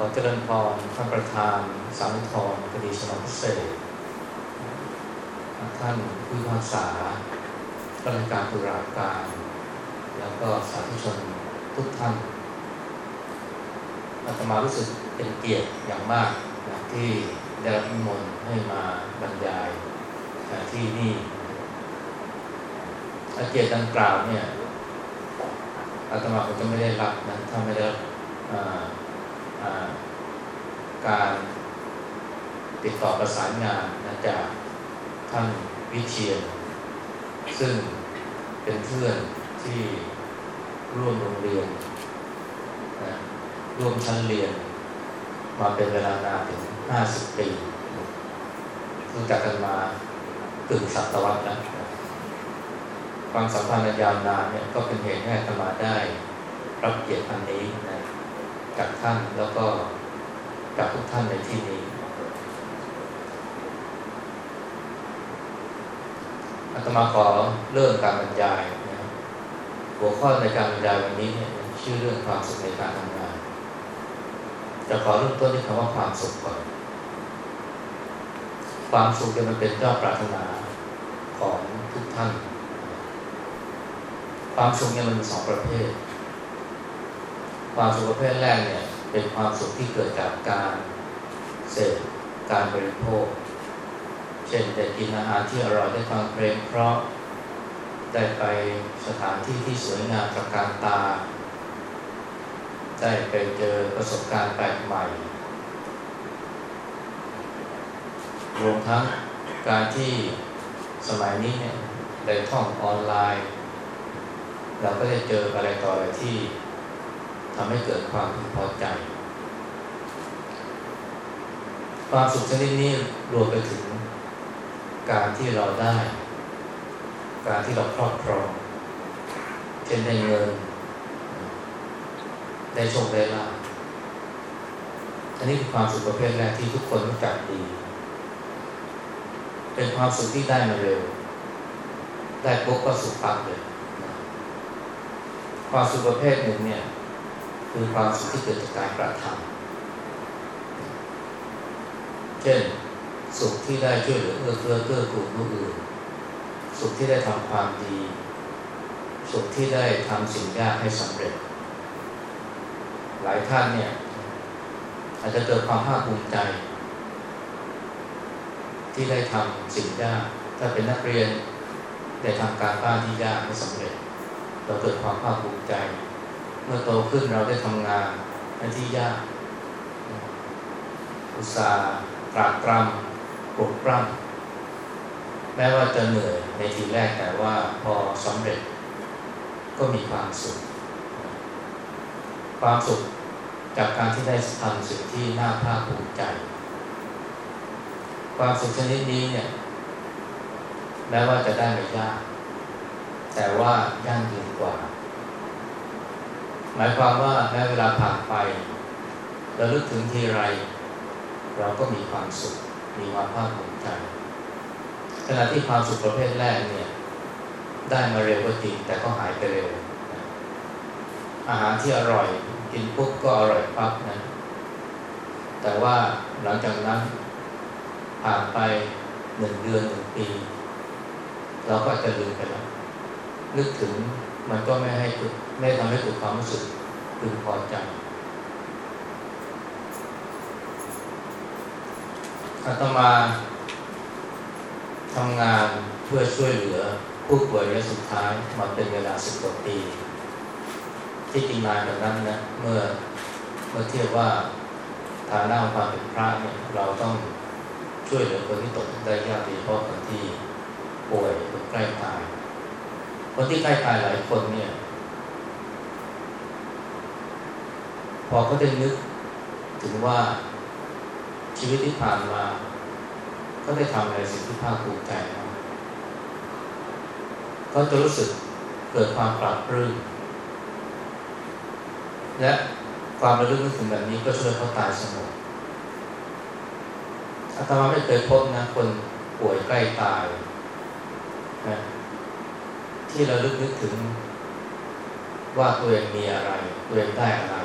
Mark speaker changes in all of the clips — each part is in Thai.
Speaker 1: ขอเจริญพรท่านประธานสามุทรคดีฉลองพิเศษ ท่านผู้พิพากษาข้าราชการตุลาการ แล้วก็สาธุชนทุกท่านอาตมารู้สึกเป็นเกียรติอย่างมากนะที่ได้รับนิมนต์ให้มาบรรยายที่นี่อาเกียรติดังกล่าวเนี่ยอาตมาคงจะไม่ได้รับนะถ้าไม่ได้ การติดต่อประสานงานนะจากท่านวิเชียนซึ่งเป็นเพื่อนที่ร่วมโรงเรียนนะร่วมชั้นเรียน มาเป็นเวลานานถึงห้าสิบปีรู้จักกันมาตึงศตวรรษแล้วความสัมพันธ์ยาวนานเนี่ยก็เป็นเหตุให้ธรรมาได้รับเกียรติอันนี้นะ จากท่าน แล้วก็จากทุกท่านในที่นี้อาตมาขอเริ่มการบรรยายนะหัวข้อในการบรรยายวันนี้เนี่ยชื่อเรื่องความสุขในการทำงานจะขอเริ่มต้นที่คำว่าความสุขก่อน ความสุขจะมันเป็นเจ้าปรารถนาของทุกท่าน ความสุขเนี่ยมันมีสองประเภท ความสุขประเภทแรกเนี่ยเป็นความสุขที่เกิดจากการเสพการบริโภค เช่นได้กินอาหารที่อร่อยได้ฟังเพลงเพราะได้ไปสถานที่ที่สวยงามกับการตา ได้ไปเจอประสบการณ์แปลกใหม่ รวมทั้งการที่สมัยนี้เนี่ยได้ท่องออนไลน์ เราก็ได้เจออะไรต่ออะไรที่ ทำให้เกิดความพึงพอใจ ความสุขชนิดนี้รวมไปถึงการที่เราได้ การที่เราครอบครอง เช่นได้เงิน ได้โชคได้ลาภอันนี้คือความสุขประเภทแรกที่ทุกคนรู้จักดี เป็นความสุขที่ได้มาเร็ว ได้ปุ๊บก็สุขปั๊บเลย ความสุขประเภทหนึ่งเนี่ย คือความสุขที่เกิดจากการกระทำเช่น สุขที่ได้ช่วยเหลือเอื้อเฟื้อเกื้อกูลผู้อื่น สุขที่ได้ทำความดี สุขที่ได้ทำสิ่งยากให้สำเร็จ หลายท่านเนี่ยอาจจะเกิดความภาคภูมิใจ ที่ได้ทำสิ่งยากถ้าเป็นนักเรียนได้ทำการบ้านที่ยากให้สำเร็จ เราเกิดความภาคภูมิใจ เมื่อโตขึ้นเราได้ทำงานในที่ยาก อุตสาห์ตรากตรำปลุกปล้ำแม้ว่าจะเหนื่อยในทีแรกแต่ว่าพอสำเร็จก็มีความสุข ความสุขจากการที่ได้ทำสิ่งที่น่าภาคภูมิใจ ความสุขชนิดนี้เนี่ยแม้ว่าจะได้ไม่ยาก แต่ว่ายั่งยืนกว่า หมายความว่าแม้เวลาผ่านไปเราลึกถึงทีไร เราก็มีความสุข มีความภาคภูมิใจขณะที่ความสุขประเภทแรกเนี่ย ได้มาเร็วก็จริงแต่ก็หายไปเร็ว อาหารที่อร่อย กินปุ๊บก็อร่อยปั๊บนะแต่ว่าหลังจากนั้นผ่านไปหนึ่งเดือนหนึ่งปี เราก็จะลืมไปแล้วนึกถึงมันก็ไม่ให้ ไม่ทำให้เกิดความรู้สึกพึงพอใจอาตมาทำงานเพื่อช่วยเหลือผู้ป่วยระยะสุดท้ายมาเป็นเวลาสิบกว่าปี ที่จริงนานแบบนั้นนะเมื่อเมื่อเทียบว่าฐานะความเป็นพระเนี่ยเราต้องช่วยเหลือคนที่ตกได้ยากดีเพราะคนที่ป่วยคนใกล้ตาย คนที่ใกล้ตายหลายคนเนี่ย พอเขาได้นึกถึงว่าชีวิตที่ผ่านมาเขาได้ทำอะไรสิ่งที่ภาคภูมิใจเขาจะรู้สึกเกิดความปรับปรื้มและความระลึกนึกถึงแบบนี้ก็ช่วยเขาตายสงบอาตมาไม่เคยพบนะ คนป่วยใกล้ตายนะที่ราลึกนึกถึงว่าตัวเองมีอะไร ตัวเองได้อะไร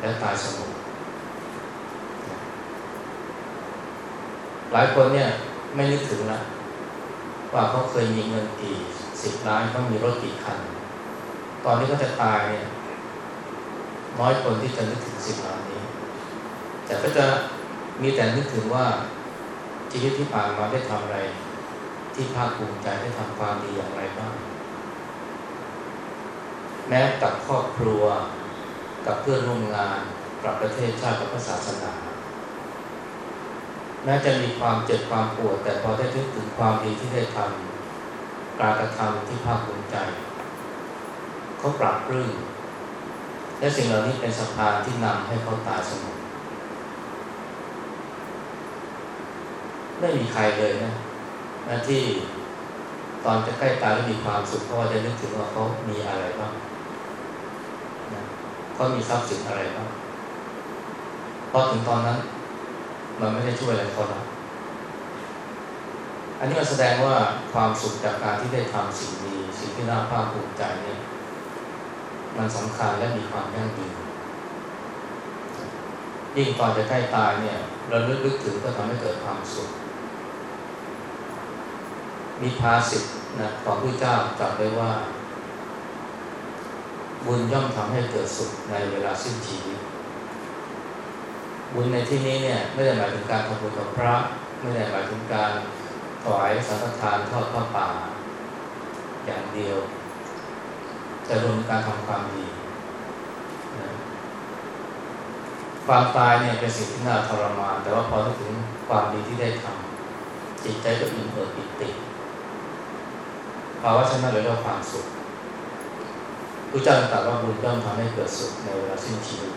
Speaker 1: แล้วตายสงบหลายคนเนี่ยไม่นึกถึงนะว่าเขาเคยมีเงินกี่สิบล้านเขามีรถกี่คัน ตอนนี้เขาจะตายเนี่ยน้อยคนที่จะนึกถึงสิบล้านนี้ แต่ก็จะมีแต่นึกถึงว่าชีวิตที่ผ่านมาได้ทำอะไร ที่ภาคภูมิใจได้ทำความดีอย่างไรบ้าง แม้กับครอบครัว กับเพื่อนร่วมงานกับประเทศชาติกับศาสนาแม้จะมีความเจ็บความปวดแต่พอได้ทึกถึงความดีที่ได้ทำการกระทำที่ภาคภูมิใจเขาปรับรื้มและสิ่งเหล่านี้เป็นสะพานที่นำให้เขาตายสมองไม่มีใครเลยนะนะที่ตอนจะใกล้ตายแล้วมีความสุขเพราะว่าได้นึกถึงว่าเขามีอะไรบ้างนะ เขามีทรัพย์สินอะไรบ้างพอถึงตอนนั้น มันไม่ได้ช่วยอะไรเขาแล้วอันนี้มันแสดงว่าความสุขจากการที่ได้ทำสิ่งดีสิ่งที่น่าภาคภูมิใจเนี่ยมันสำคัญและมีความยั่งยืนยิ่งตอนจะใกล้ตายเนี่ยเราลึกๆถึงก็ทำให้เกิดความสุข มีภาสิทธ์นะของพระเจ้าจับไว้ว่า บุญย่อมทำให้เกิดสุขในเวลาสิ้นชีวิต บุญในที่นี้เนี่ยไม่ได้หมายถึงการทำบุญกับพระ ไม่ได้หมายถึงการถวายสังฆทานทอดผ้าป่า อย่างเดียว แต่รวมการทำความดี ความตายเนี่ยเป็นสิ่งที่น่าทรมาน แต่ว่าพอถึงความดีที่ได้ทำจิตใจก็อิ่มเอิบปิติภาวะชนะเลยเรียกว่าความสุข ระเจ้าตรัสว่าบุญย่อมทำให้เกิดสุขในเวลาสิ้นชีวิต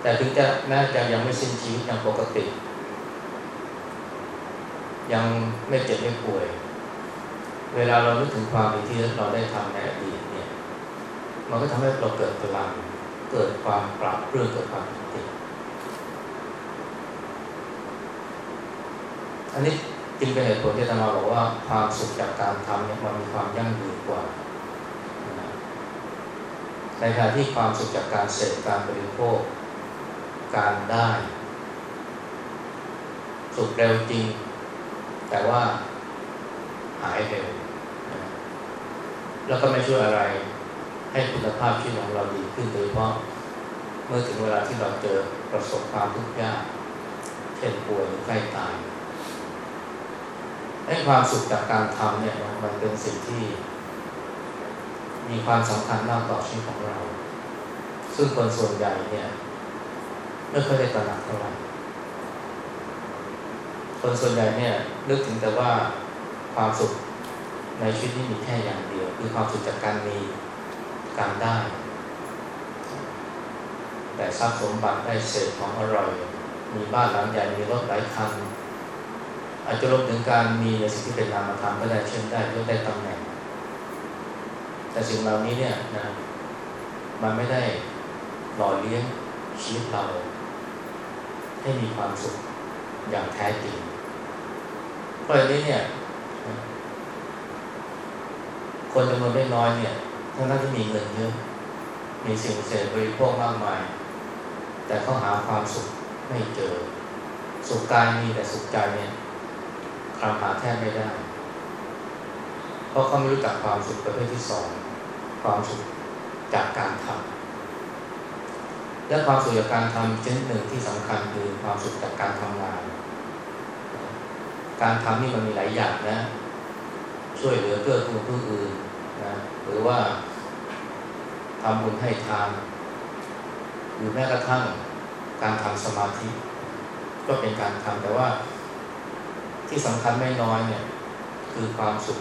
Speaker 1: แต่ถึงจะแม้จะยังไม่สิ้นชีวิตยังปกติ ยังไม่เจ็บไม่ป่วย เวลาเรานึกถึงความดีที่เราได้ทำในอดีตเนี่ย มันก็ทำให้เราเกิดพลัง เกิดความปรับเรื่องเกิดความปิติอันนี้จึงเป็นเหตุผลที่ธรรมาบอกว่าความสุขจากการทำเนี่ยมันมีความยั่งยืนกว่า ในขณะที่ความสุขจากการเสพการบริโภค การได้ สุขเร็วจริง แต่ว่าหายเร็ว แล้วก็ไม่ช่วยอะไรให้คุณภาพชีวิตของเราดีขึ้นโดยเฉพาะเมื่อถึงเวลาที่เราเจอประสบความทุกข์ยาก เช่นป่วยหรือใกล้ตายให้ความสุขจากการทำเนี่ยมันเป็นสิ่งที่ มีความสำคัญมากต่อชีวิตของเรา ซึ่งคนส่วนใหญ่เนี่ยไม่เคยได้ตระหนักเท่าไหร่คนส่วนใหญ่เนี่ยนึกถึงแต่ว่าความสุขในชีวิตนี้มีแค่อย่างเดียว คือความสุขจากการมีการได้ แต่ทรัพย์สมบัติได้เสพของอร่อย มีบ้านหลังใหญ่มีรถหลายคันอาจจะรวมถึงการมีในสิ่งที่เป็นนามธรรมก็ได้เช่นได้ยศได้ตำแหน่ง แต่สิ่งเหล่านี้เนี่ยนะมันไม่ได้หล่อเลี้ยงชีวิตเรา ให้มีความสุขอย่างแท้จริงเพราะอันนี้เนี่ย คนจำนวนไม่น้อยเนี่ยทั้งนั้นที่มีเงินเยอะมีสิ่งเสพบริโภคมากมาย แต่เขาหาความสุขไม่เจอ สุขกายมีแต่สุขใจเนี่ยคลำหาแทบไม่ได้ เพราะเขาไม่รู้จักความสุขประเภทที่สองความสุขจากการทำและความสุขจากการทำชนิดหนึ่งที่สำคัญคือความสุขจากการทำงาน การทำนี่มันมีหลายอย่างนะ ช่วยเหลือเกื้อกูลผู้อื่นนะหรือว่าทำบุญให้ทานหรือแม้กระทั่งการทำสมาธิ ก็เป็นการทำแต่ว่าที่สำคัญไม่น้อยเนี่ย คือความสุข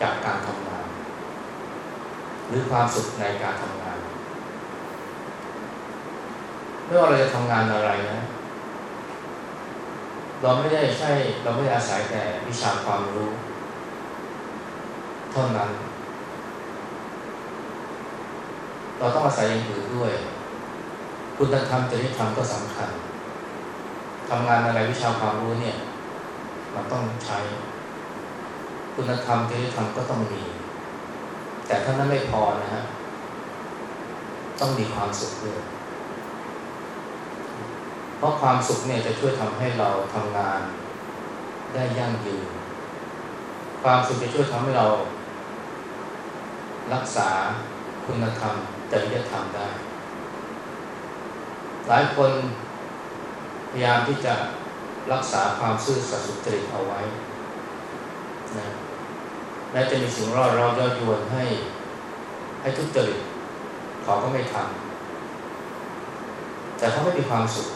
Speaker 1: จากการทำงาน หรือความสุขในการทำงาน ไม่ว่าเราจะทำงานอะไรนะ เราไม่ได้ใช่ เราไม่ได้อาศัยแต่วิชาความรู้เท่านั้น เราต้องอาศัยอย่างอื่นด้วย คุณธรรมจริยธรรมก็สำคัญทำงานอะไรวิชาความรู้เนี่ย มันต้องใช้ คุณธรรมจริยธรรมก็ต้องมี แต่ถ้านั้นไม่พอนะฮะต้องมีความสุขด้วยเพราะความสุขเนี่ยจะช่วยทำให้เราทำงานได้ยั่งยืน ความสุขจะช่วยทำให้เรา รักษาคุณธรรมจริยธรรมได้ หลายคนพยายามที่จะรักษาความซื่อสัตย์สุจริตเอาไว้นะ แม้จะมีสิ่งรอดเราย่อยวนให้ ให้ทุจริตเขาก็ไม่ทำแต่เขาไม่มีความสุข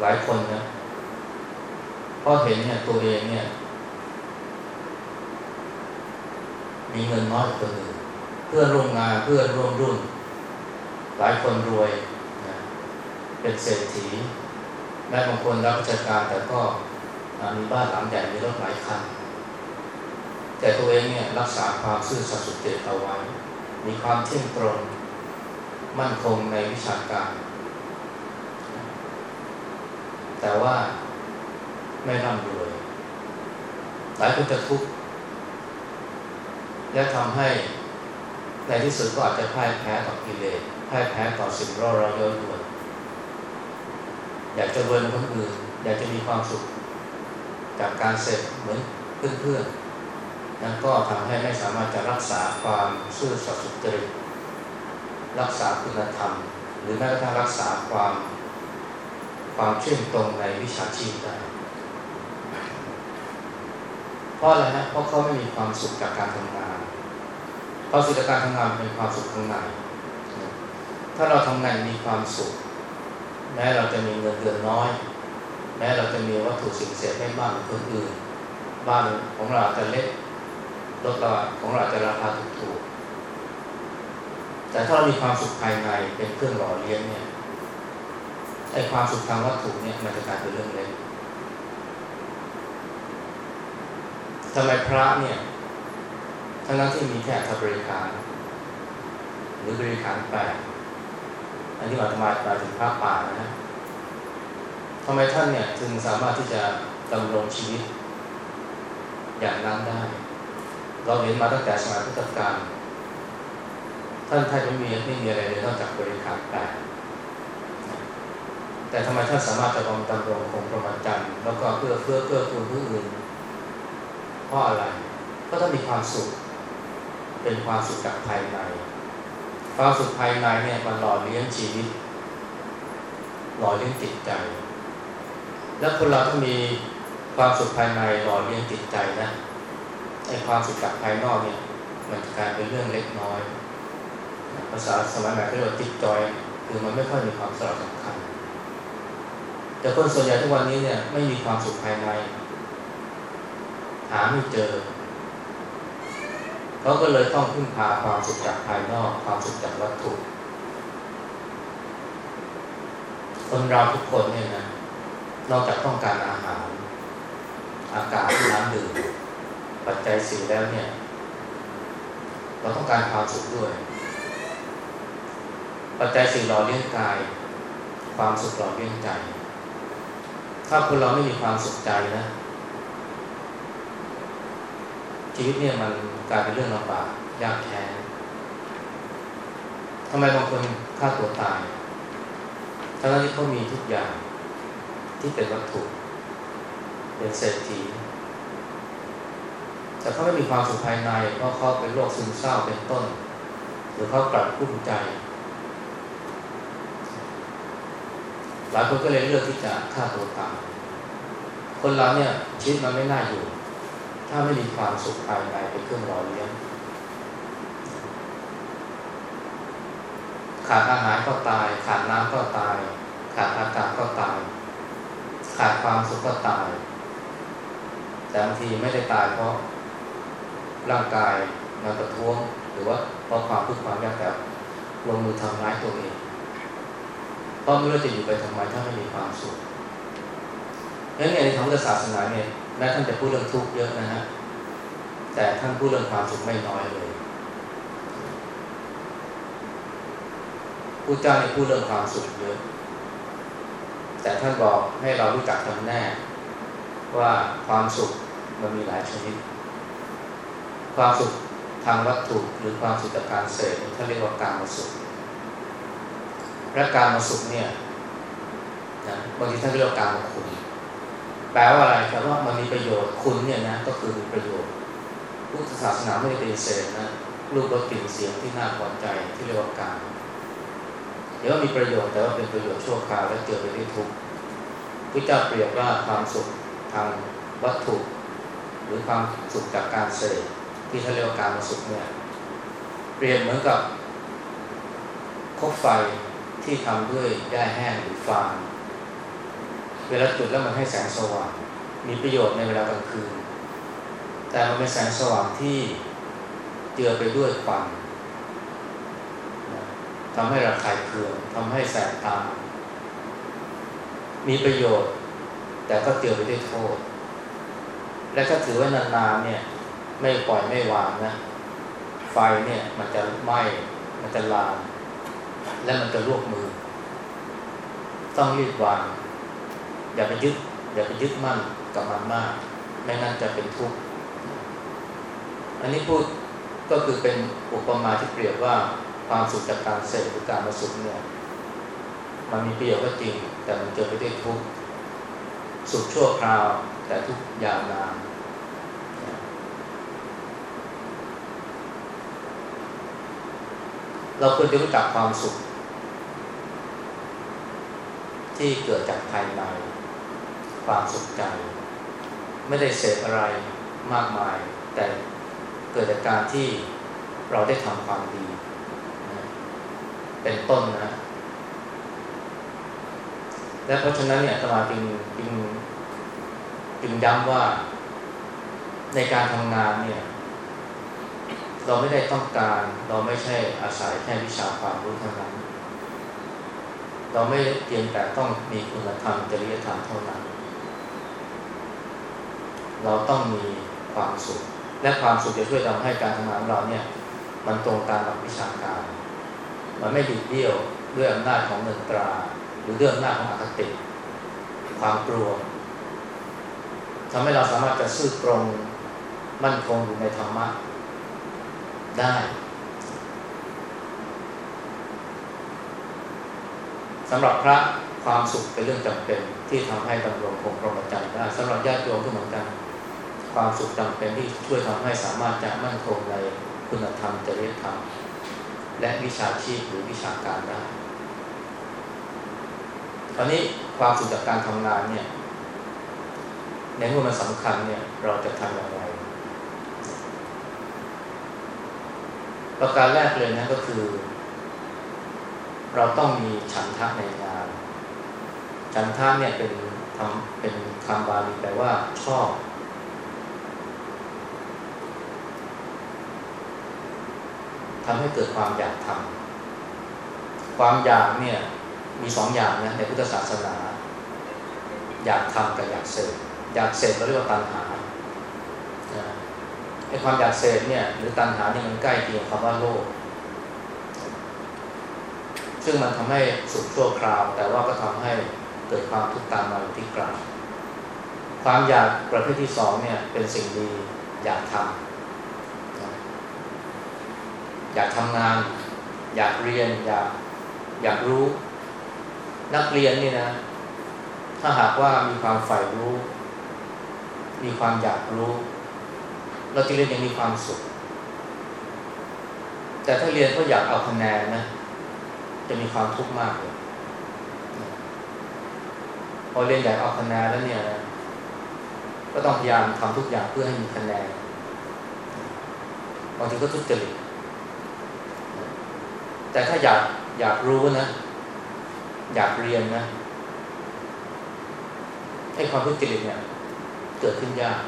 Speaker 1: หลายคนนะเพราะเห็นเนี่ยตัวเองเนี่ย มีเงินน้อยกว่าคนอื่นเพื่อนร่วมงานเพื่อนร่วมรุ่น หลายคนรวยนะเป็นเศรษฐีแม้บางคนรับราชการแต่ก็มีบ้านหลังใหญ่มีรถหลายคัน แต่ตัวเองเนี่ยรักษาความซื่อสัตย์สุจริตเอาไว้ มีความเที่ยงตรง มั่นคงในวิชาการ แต่ว่าไม่ร่ำรวย หลายคนจะทุกข์และทำให้ในที่สุดก็อาจจะพ่ายแพ้ต่อกิเลสพ่ายแพ้ต่อสิ่งร่อเราเย้อยวนอยากจะรวยเหมือนคนอื่น อยากจะมีความสุข จากการเสพเหมือนเพื่อนๆ นั้นก็ทำให้ไม่สามารถจะรักษาความซื่อสัตย์สุจริตรักษาคุณธรรม หรือแม้กระทั่งรักษาความความเชื่อมตรงในวิชาชีพได้เพราะอะไรนะเพราะเขาไม่มีความสุขจากการทำงานเพราะสุขจากการทำงานเป็นความสุขข้างในถ้าเราทำงานมีความสุข แม้เราจะมีเงินเดือนน้อย แม้เราจะมีวัตถุสิ่งเสพไม่มากเหมือนคนอื่น บ้านของเราจะเล็ก รถเราของเราจะราคาถูกๆแต่ถ้าเรามีความสุขภายในเป็นเครื่องหล่อเลี้ยงเนี่ยไอ้ความสุขทางวัตถุเนี่ยมันจะกลายเป็นเรื่องเล็กทำไมพระเนี่ยทั้งนั้นที่มีแค่ทบริการ หรือบริการแปดอันนี้มาทำไมมาถึงพระป่านะทำไมท่านเนี่ยถึงสามารถที่จะดำรงชีวิต อย่างนั้นได้ เราเห็นมาตั้งแต่สมัยพุทธกาลท่านท่านไม่มีไม่มีอะไรเลยนอกจากบริการแปดแต่ทำไมท่านสามารถจะดำรงคงประมาจันแล้วก็เพื่อเพื่อเพื่อคุณผู้อื่นเพราะอะไรก็ต้องมีความสุข เป็นความสุขจากภายใน ความสุขภายในเนี่ยมันหล่อเลี้ยงชีวิต หล่อเลี้ยงจิตใจ แล้วคนเราต้องมีความสุขภายในหล่อเลี้ยงจิตใจนะ ไอ้ความสุขจากภายนอกเนี่ย มันกลายเป็นเรื่องเล็กน้อย ภาษาสมัยใหม่เรียกว่าจิตจอยคือมันไม่ค่อยมีความสำคัญ แต่คนส่วนใหญ่ทุกวันนี้เนี่ยไม่มีความสุขภายใน หาไม่เจอเขาก็เลยต้องพึ่งพาความสุขจากภายนอก ความสุขจากวัตถุ คนเราทุกคนเนี่ยนะนอกจากต้องการอาหาร อากาศน้ำดื่ม ปัจจัยสี่แล้วเนี่ย เราต้องการความสุขด้วย ปัจจัยสี่หล่อเลี้ยงกาย ความสุขหล่อเลี้ยงใจ ถ้าคนเราไม่มีความสุขใจนะ ชีวิตเนี่ยมันกลายเป็นเรื่องลำบากยากแค้นทำไมบางคนฆ่าตัวตาย ทั้งที่เขามีทุกอย่างที่เป็นวัตถุ เป็นเศรษฐี แต่เขาไม่มีความสุขภายในเพราะเขาเป็นโรคซึมเศร้าเป็นต้น หรือเขากลัดกุ้มใจ หลายคนก็เลยเลือกที่จะฆ่าตัวตายคนเราเนี่ยชีวิตมันไม่น่าอยู่ ถ้าไม่มีความสุขภายในเป็นเครื่องหล่อเลี้ยงขาดอาหารก็ตาย ขาดน้ำก็ตาย ขาดอากาศก็ตาย ขาดความสุขก็ตายแต่บางทีไม่ได้ตายเพราะ ร่างกายมาประท้วง หรือว่าเพราะความทุกข์ความยากแต่ลงมือทำร้ายตัวเองเพราะไม่รู้จะอยู่ไปทำไมถ้าไม่มีความสุขงั้นในทางพุทธศาสนาเนี่ยแม้ท่านจะพูดเรื่องทุกข์เยอะนะฮะแต่ท่านพูดเรื่องความสุขไม่น้อยเลยผู้เจ้าเนี่ยพูดเรื่องความสุขเยอะ แต่ท่านบอกให้เรารู้จักจำแน่ว่าความสุขมันมีหลายชนิด ความสุขทางวัตถุหรือความสุขจากการเสพท่านเรียกว่าการมาสุข และการมาสุขเนี่ยนะบางทีท่านเรียกว่าการมาคุณ แปลว่าอะไรแปลว่ามันมีประโยชน์คุณเนี่ยนะก็คือมีประโยชน์พุทธศาสนาไม่ได้ปฏิเสธนะรูปรสกลิ่นเสียงที่น่าพอใจที่เรียกว่าการเดี๋ยวมีประโยชน์แต่ว่าเป็นประโยชน์ชั่วคราวและเจอไปด้วยทุกข์พระเจ้าเปรียบว่าความสุขทางวัตถุ หรือความสุขจากการเสพ ที่เขาเรียกว่าการมาสุขเนี่ยเปรียบเหมือนกับคบไฟที่ทำด้วยหญ้าแห้งหรือฟางเวลาจุดแล้วมันให้แสงสว่าง มีประโยชน์ในเวลากลางคืน แต่มันเป็นแสงสว่างที่เจือไปด้วยควันทำให้ระคายเคืองทำให้แสบตา มีประโยชน์ แต่ก็เจือไปด้วยโทษ และถ้าถือว่านานๆเนี่ย ไม่ปล่อยไม่วางนะ ไฟเนี่ยมันจะไหม้มันจะลาม และมันจะลวกมือ ต้องรีบวาง อย่าไปยึด อย่าไปยึดมั่นกับมันมาก ไม่งั้นจะเป็นทุกข์อันนี้พูดก็คือเป็นอุปมาที่เปรียบว่าความสุขจากการเสพหรือการมาสุขเนี่ยมันมีประโยชน์ก็จริง แต่มันเจอไปด้วยทุกข์สุขชั่วคราวแต่ทุกยาวนาน เราควรจะรู้จักความสุข ที่เกิดจากภายใน ความสุขใจ ไม่ได้เสพอะไรมากมาย แต่เกิดจากการที่เราได้ทำความดี เป็นต้นนะ และเพราะฉะนั้นเนี่ยตมาจึงจึงจึงย้ำว่าในการทำงานเนี่ย เราไม่ได้ต้องการ เราไม่ใช่อาศัยแค่วิชาความรู้เท่านั้น เราไม่เพียงแต่ต้องมีคุณธรรมจริยธรรมเท่านั้น เราต้องมีความสุข และความสุขจะช่วยทำให้การทำงานของเราเนี่ย มันตรงตามหลักวิชาการ มันไม่ดิดเดี่ยวด้วยอำนาจของเงินตรา หรือด้วยอำนาจของอคติ ความกลัวทำให้เราสามารถจะซื่อตรงมั่นคงอยู่ในธรรมะ ได้ สำหรับพระความสุขเป็นเรื่องจำเป็นที่ทำให้ดำรงคงพรหมจรรย์ได้สำหรับญาติโยมก็เหมือนกัน ความสุขจำเป็นที่ช่วยทำให้สามารถจะมั่นคงในคุณธรรมจริยธรรมและวิชาชีพหรือวิชาการได้ตอนนี้ความสุขจากการทำงานเนี่ยในเมื่อมันสำคัญเนี่ยเราจะทำอย่างไร ประการแรกเลยนะก็คือ เราต้องมีฉันทะในงาน ฉันทะเนี่ยเป็นทำเป็นคำบาลีแปลว่าชอบ ทำให้เกิดความอยากทำความอยากเนี่ยมีสองอย่างนะในพุทธศาสนา อยากทำกับอยากเสพอยากเสพเราเรียกว่าตัณหา ไอ้ความอยากเสพเนี่ยหรือตัณหานี่มันใกล้เคียงคำว่าโลภซึ่งมันทำให้สุขชั่วคราว แต่ว่าก็ทำให้เกิดความทุกข์ตามมาที่กลางความอยากประเภทที่สองเนี่ยเป็นสิ่งดีอยากทำอยากทำงาน อยากเรียน อยากอยากรู้ นักเรียนนี่นะ ถ้าหากว่ามีความใฝ่รู้ มีความอยากรู้ เราจะเรียนยังมีความสุข แต่ถ้าเรียนเพราะอยากเอาคะแนนนะ จะมีความทุกข์มากเลยพอเรียนอยากเอาคะแนนแล้วเนี่ยก็ต้องพยายามทำทุกอย่างเพื่อให้มีคะแนนบางทีก็ทุจริตแต่ถ้าอยากอยากรู้นะ อยากเรียนนะให้ความทุจริตเนี่ย เกิดขึ้นยาก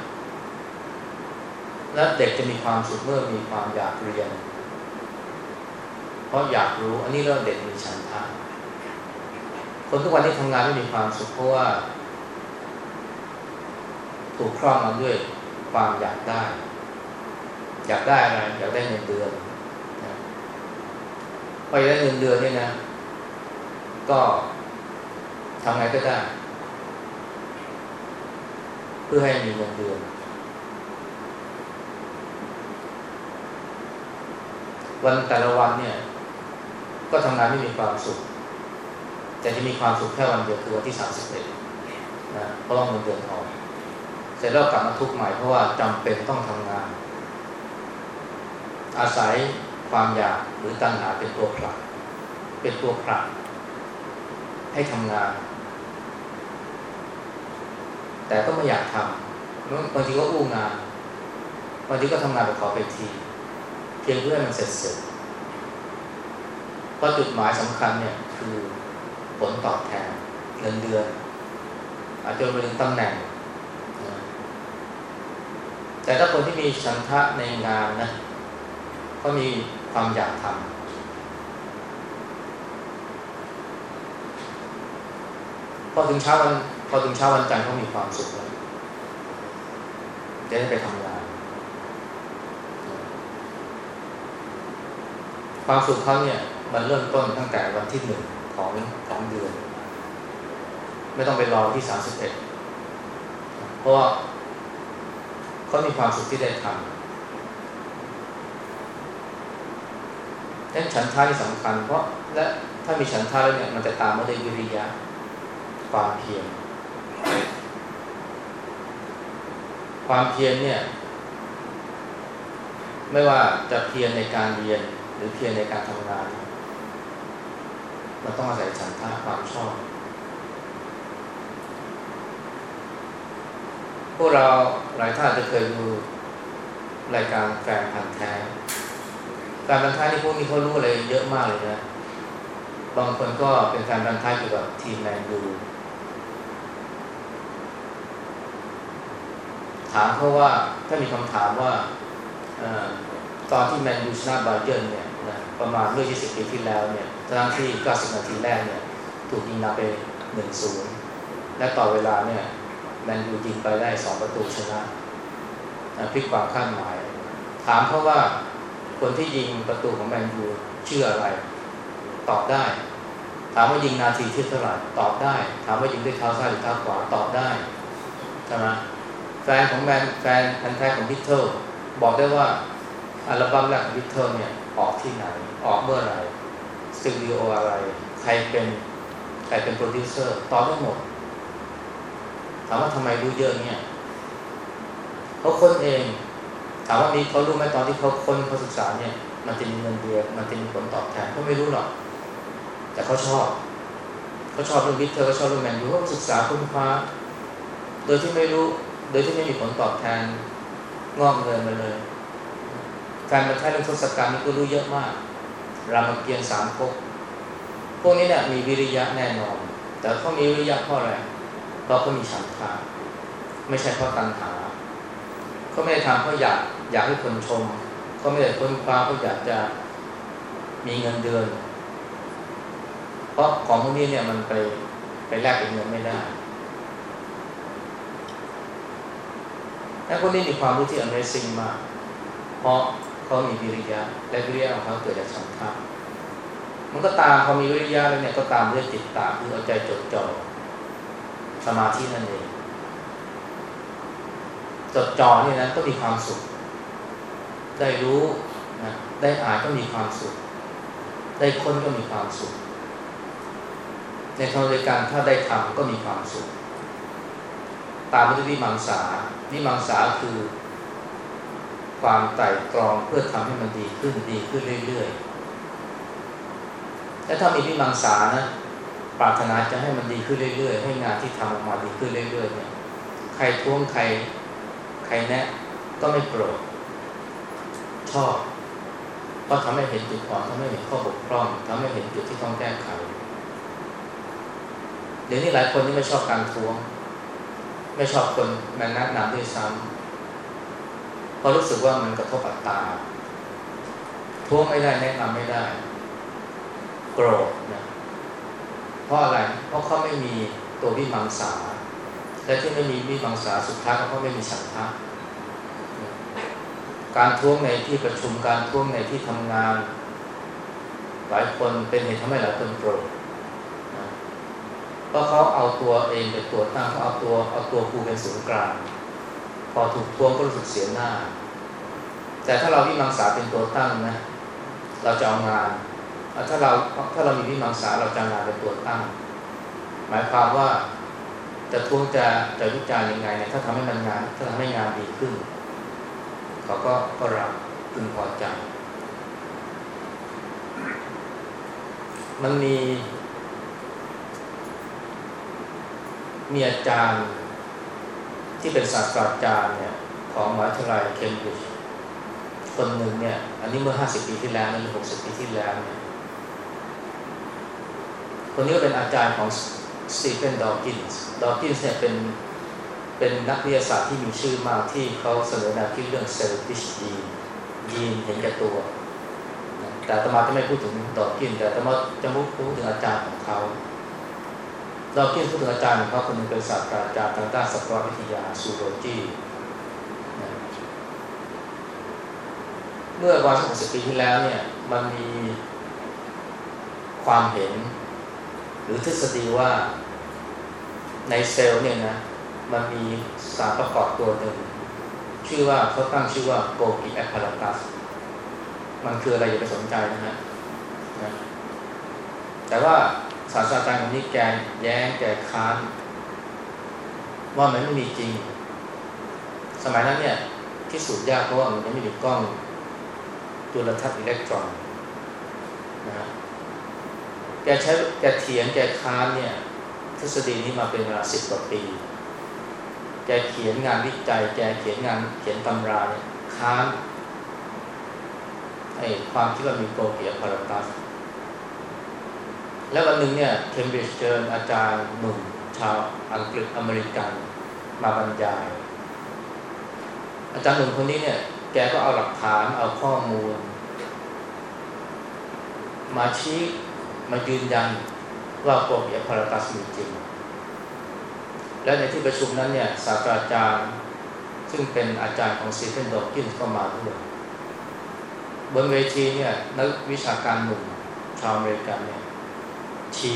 Speaker 1: และเด็กจะมีความสุขเมื่อมีความอยากเรียน เพราะอยากรู้อันนี้เรื่องเด็กมีฉันทะคนทุกวันที่ทำงานไม่มีความสุขเพราะว่า ถูกครอบงำด้วยความอยากได้ อยากได้อะไรอยากได้เงินเดือนพอยากได้เงินเดือนเนี่ยนะ ก็ทำไงก็ได้ เพื่อให้มีเงินเดือน วันแต่ละวันเนี่ย ก็ทำงานไม่มีความสุข แต่จะมีความสุขแค่วันเดียวคือวันที่สามสิบเอ็ดนะเพราะว่าเงินเดือนออกเสร็จแล้วกลับมาทุกข์ใหม่เพราะว่าจำเป็นต้องทำงาน อาศัยความอยากหรือตัณหาเป็นตัวผลักเป็นตัวผลักให้ทำงาน แต่ก็ไม่อยากทำบางทีก็อู้งานบางทีก็ทำงานไปขอไปที เพียงเพื่อให้มันเสร็จเสร็จเพราะจุดหมายสำคัญเนี่ยคือผลตอบแทนเงินเดือน อาจจะไปถึงตำแหน่ง แต่ถ้าคนที่มีฉันทะในงานนะก็มีความอยากทำพอถึงเช้าวันพอถึงเช้าวันจันทร์เขามีความสุขแล้วจะได้ไปทำงาน ความสุขเขาเนี่ย มันเริ่มต้นตั้งแต่วันที่หนึ่งของของเดือน ไม่ต้องไปรอที่สามสิบเอ็ดเพราะเขามีความสุขที่ได้ทำนั่นฉันท่าที่สำคัญ เพราะและถ้ามีฉันท่าแล้วเนี่ย มันจะตามมาด้วยวิริยะความเพียรความเพียรเนี่ย ไม่ว่าจะเพียรในการเรียน หรือเพียรในการทำงานมันต้องอาศัยฉันทะความชอบ พวกเราหลายท่านจะเคยดูรายการแฟนพันธ์แท้การพันธ์แท้ที่พวกนี้เขารู้อะไรเยอะมากเลยนะ บางคนก็เป็นแฟนพันธ์แท้เกี่ยวกับทีมแมนยูถามเขาว่าถ้ามีคำถามว่าอตอนที่แมนยูชนะบาเยิร์นเนี่ย ประมาณเมื่อ 20 ปีที่แล้วเนี่ยทั้งที่ 90 นาทีแรกเนี่ยถูกยิงนำไป 1-0 และต่อเวลาเนี่ยแมนยูยิงไปได้ 2 ประตูชนะพลิกความคาดหมาย ถามเขาะว่าคนที่ยิงประตูของแมนยูชื่ออะไร ตอบได้ ถามว่ายิงนาทีที่เท่าไหร่ตอบได้ ถามว่ายิงด้วยเท้าซ้ายหรือเท้าขวาตอบได้ใช่ไหมแฟนของแมนแฟนพันธุ์แท้ของพิทเทิลบอกได้ว่าอัลบั้มแรกของพิทเทิลเนี่ยออกที่ไหน ออกเมื่อไหร่สตูดิโออะไร ใครเป็นใครเป็นโปรดิวเซอร์ตอบได้หมดถามว่าทำไมรู้เยอะเนี่ยเขาค้นเองถามว่ามีเขารู้ไหมตอนที่เขาค้นเขาศึกษาเนี่ยมันจะมีเงินเดือนมันจะมีผลตอบแทนเขาไม่รู้หรอก แต่เขาชอบเขาชอบเรื่องวิทเทอร์เขาชอบเรื่องแมนยูเขาศึกษาค้นคว้าโดยที่ไม่รู้ โดยที่ไม่มีผลตอบแทนงอกเงินมาเลยการมาแค่เรื่องทศกัณฐ์นี่ก็รู้เยอะมาก รามเกียรติสามก๊กพวกนี้เนี่ยมีวิริยะแน่นอน แต่เขามีวิริยะเพราะอะไรเพราะเขามีฉันทาไม่ใช่เพราะตัณหาเขาไม่ได้ทำเพราะอยากอยากให้คนชมเขาไม่ได้ค้นคว้าเพราะอยากจะมีเงินเดือน เพราะของพวกนี้เนี่ยมันไปไปแลกเป็นเงินไม่ได้แต่คนนี้มีความรู้ที่ Amazing มาก เพราะ เขามีวิริยะ และวิริยะของเขาเกิดจากสัมผัสมันก็ตามพอมีวิริยะแล้วเนี่ยก็ตามด้วยจิตตามคือเอาใจจดจ่อสมาธินั่นเองจดจ่อนี่นะก็มีความสุข ได้รู้นะได้อ่านก็มีความสุข ได้ค้นก็มีความสุข ในทางเดียวกันถ้าได้ทำก็มีความสุข ตามด้วยวิมังสาวิมังสาคือ ความไต่ตรองเพื่อทำให้มันดีขึ้นดีขึ้นเรื่อยๆและถ้ามีวิมังสานะปรารถนาจะให้มันดีขึ้นเรื่อยๆ ให้งานที่ทำออกมาดีขึ้นเรื่อยๆเนี่ยใครท้วงใครใครแนะ ก็ไม่โกรธชอบเพราะทำให้เห็นจุดอ่อนทำให้เห็นข้อบกพร่องทำให้เห็นจุดที่ต้องแก้ไขเดี๋ยวนี้หลายคนที่ไม่ชอบการท้วง ไม่ชอบคนมาแนะนำด้วยซ้ำ เพราะรู้สึกว่ามันกระทบอัตตาท้วงไม่ได้แนะนำไม่ได้ โกรธนะเพราะอะไร เพราะเขาไม่มีตัววิมังสาและที่ไม่มีวิมังสาสุดท้ายเขาไม่มีฉันทะการท้วงในที่ประชุมการท้วงในที่ทำงาน หลายคนเป็นเหตุทำให้หลายคนโกรธเพราะเขาเอาตัวเองเป็นตัวตั้งเขาเอาตัวเอาตัวครูเป็นศูนย์กลาง พอถูกทวงก็รู้สึกเสียหน้า แต่ถ้าเราวิมังสาเป็นตัวตั้งนะ เราจะเอางาน ถ้าเราถ้าเรามีวิมังสาเราจะงานเป็นตัวตั้ง หมายความว่าจะทวงจะจะวิจารณ์ยังไงเนี่ยถ้าทำให้มันงาน ถ้าทำให้งานดีขึ้น เขาก็ก็รับพึงพอใจ มันมีมีอาจารย์ ที่เป็นศาสตราจารย์เนี่ยของมหาวิทยาลัยเคมบริดจ์คนหนึ่งเนี่ย อันนี้เมื่อห้าสิบปีที่แล้วหรือหกสิบปีที่แล้วเนี่ยคนนี้ก็เป็นอาจารย์ของสตีเฟนดอว์กินส์ดอว์กินส์เนี่ยเป็นเป็นนักวิทยาศาสตร์ที่มีชื่อมากที่เขาเสนอแนวคิดเรื่อง selfish gene ยีนเห็นแก่ตัว แต่ตมาจะไม่พูดถึงดอว์กิน แต่ตมาจะพูดถึงอาจารย์ของเขา ดอว์กินพูดถึงอาจารย์ของเขาคนนึงเป็นศาสตราจารย์ทางด้านสัตววิทยา zoologyเมื่อวันสักสิบปีที่แล้วเนี่ยมันมีความเห็น หรือทฤษฎีว่าในเซลล์เนี่ยนะมันมีสารประกอบตัวหนึ่ง ชื่อว่าเขาตั้งชื่อว่าโกกิแอปพาราตัสมันคืออะไรอย่าไปสนใจนะฮะแต่ว่า ศาสตราจารย์คนนี้แกแย้งแกค้าน ว่ามันไม่มีจริง สมัยนั้นเนี่ยที่สุดยากเพราะว่ามันยังไม่มีกล้องจุลทรรศน์อิเล็กตรอนนะฮะแกใช้แกเถียงแกค้านเนี่ยทฤษฎีนี้มาเป็นเวลาสิบกว่าปี แกเขียนงานวิจัย แกเขียนงานเขียนตำราเนี่ยค้านไอ้ความที่ว่ามีโปรเกียพาราตัส แล้ววันหนึ่งเนี่ยเคมบริดจ์เชิญอาจารย์หนุ่มชาวอังกฤษอเมริกันมาบรรยาย อาจารย์หนุ่มคนนี้เนี่ย แกก็เอาหลักฐานเอาข้อมูล มาชี้มายืนยันว่าโปรเกียพาราตัสมีจริง และในที่ประชุมนั้นเนี่ยศาสตราจารย์ ซึ่งเป็นอาจารย์ของซีเฟนดอกกินก็มาด้วยบนเวทีเนี่ยนักวิชาการหนุ่มชาวอเมริกันเนี่ย ชี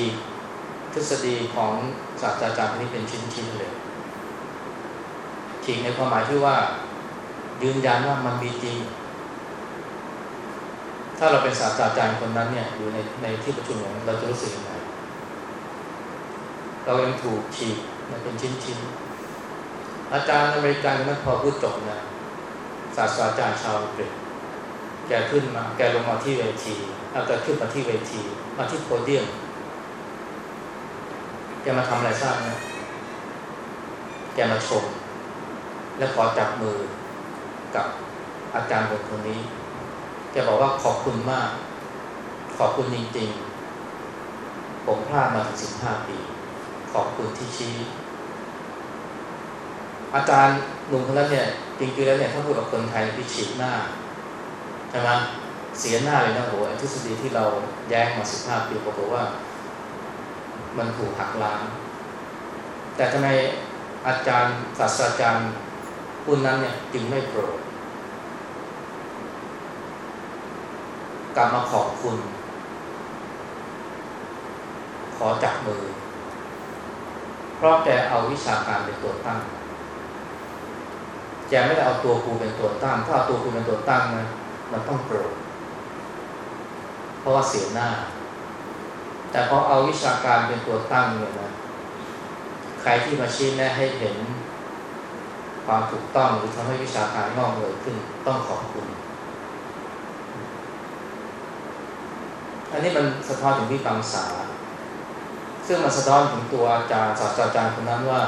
Speaker 1: ทฤษฎีของศาสตราจารย์คนนี้เป็นชิ้นๆเลยฉีกในความหมายที่ว่ายืนยันว่ามันมีจริง ถ้าเราเป็นศาสตราจารย์คนนั้นเนี่ยอยู่ในในที่ประชุมของเราจะรู้สึกยังไงเราเองถูกฉีกมันเป็นชิ้นๆ อาจารย์อเมริกันคนนั้นพอพูดจบนะศาสตราจารย์ชาวอังกฤษแกขึ้นมา แกลงมาที่เวทีเอาแกขึ้นมาที่เวที มาที่โพเดียม แกมาทำอะไรทราบไหมแกมาชม และขอจับมือกับอาจารย์คนคนนี้ แกบอกว่าขอบคุณมาก ขอบคุณจริงๆ ผมพลาดมาถึงสิบห้าปี ขอบคุณที่ชี้ อาจารย์หนุ่มคนนั้นเนี่ยจริงๆแล้วเนี่ยถ้าพูดกับคนไทยพี่ฉีกหน้าใช่ไหมเสียหน้าเลยนะโหทฤษฎีที่เราแย้งมาสิบห้าปีปรากฏว่า มันถูกหักล้าง แต่ทำไมอาจารย์ศาสตราจารย์ผู้นั้นเนี่ยจึงไม่โกรธกลับมาขอบคุณ ขอจับมือ เพราะแกเอาวิชาการเป็นตัวตั้งแกไม่ได้เอาตัวครูเป็นตัวตั้ง ถ้าเอาตัวครูเป็นตัวตั้งนะมันต้องโกรธเพราะว่าเสียหน้า แต่พอเอาวิชาการเป็นตัวตั้งเนี่ยนะใครที่มาชี้แนะให้เห็นความถูกต้องหรือทำให้วิชาการงอกเงยขึ้นต้องขอบคุณ อันนี้มันสะท้อนถึงวิปังสา ซึ่งมันสะท้อนถึงตัวอาจารย์ศาสตราจารย์คนนั้นว่า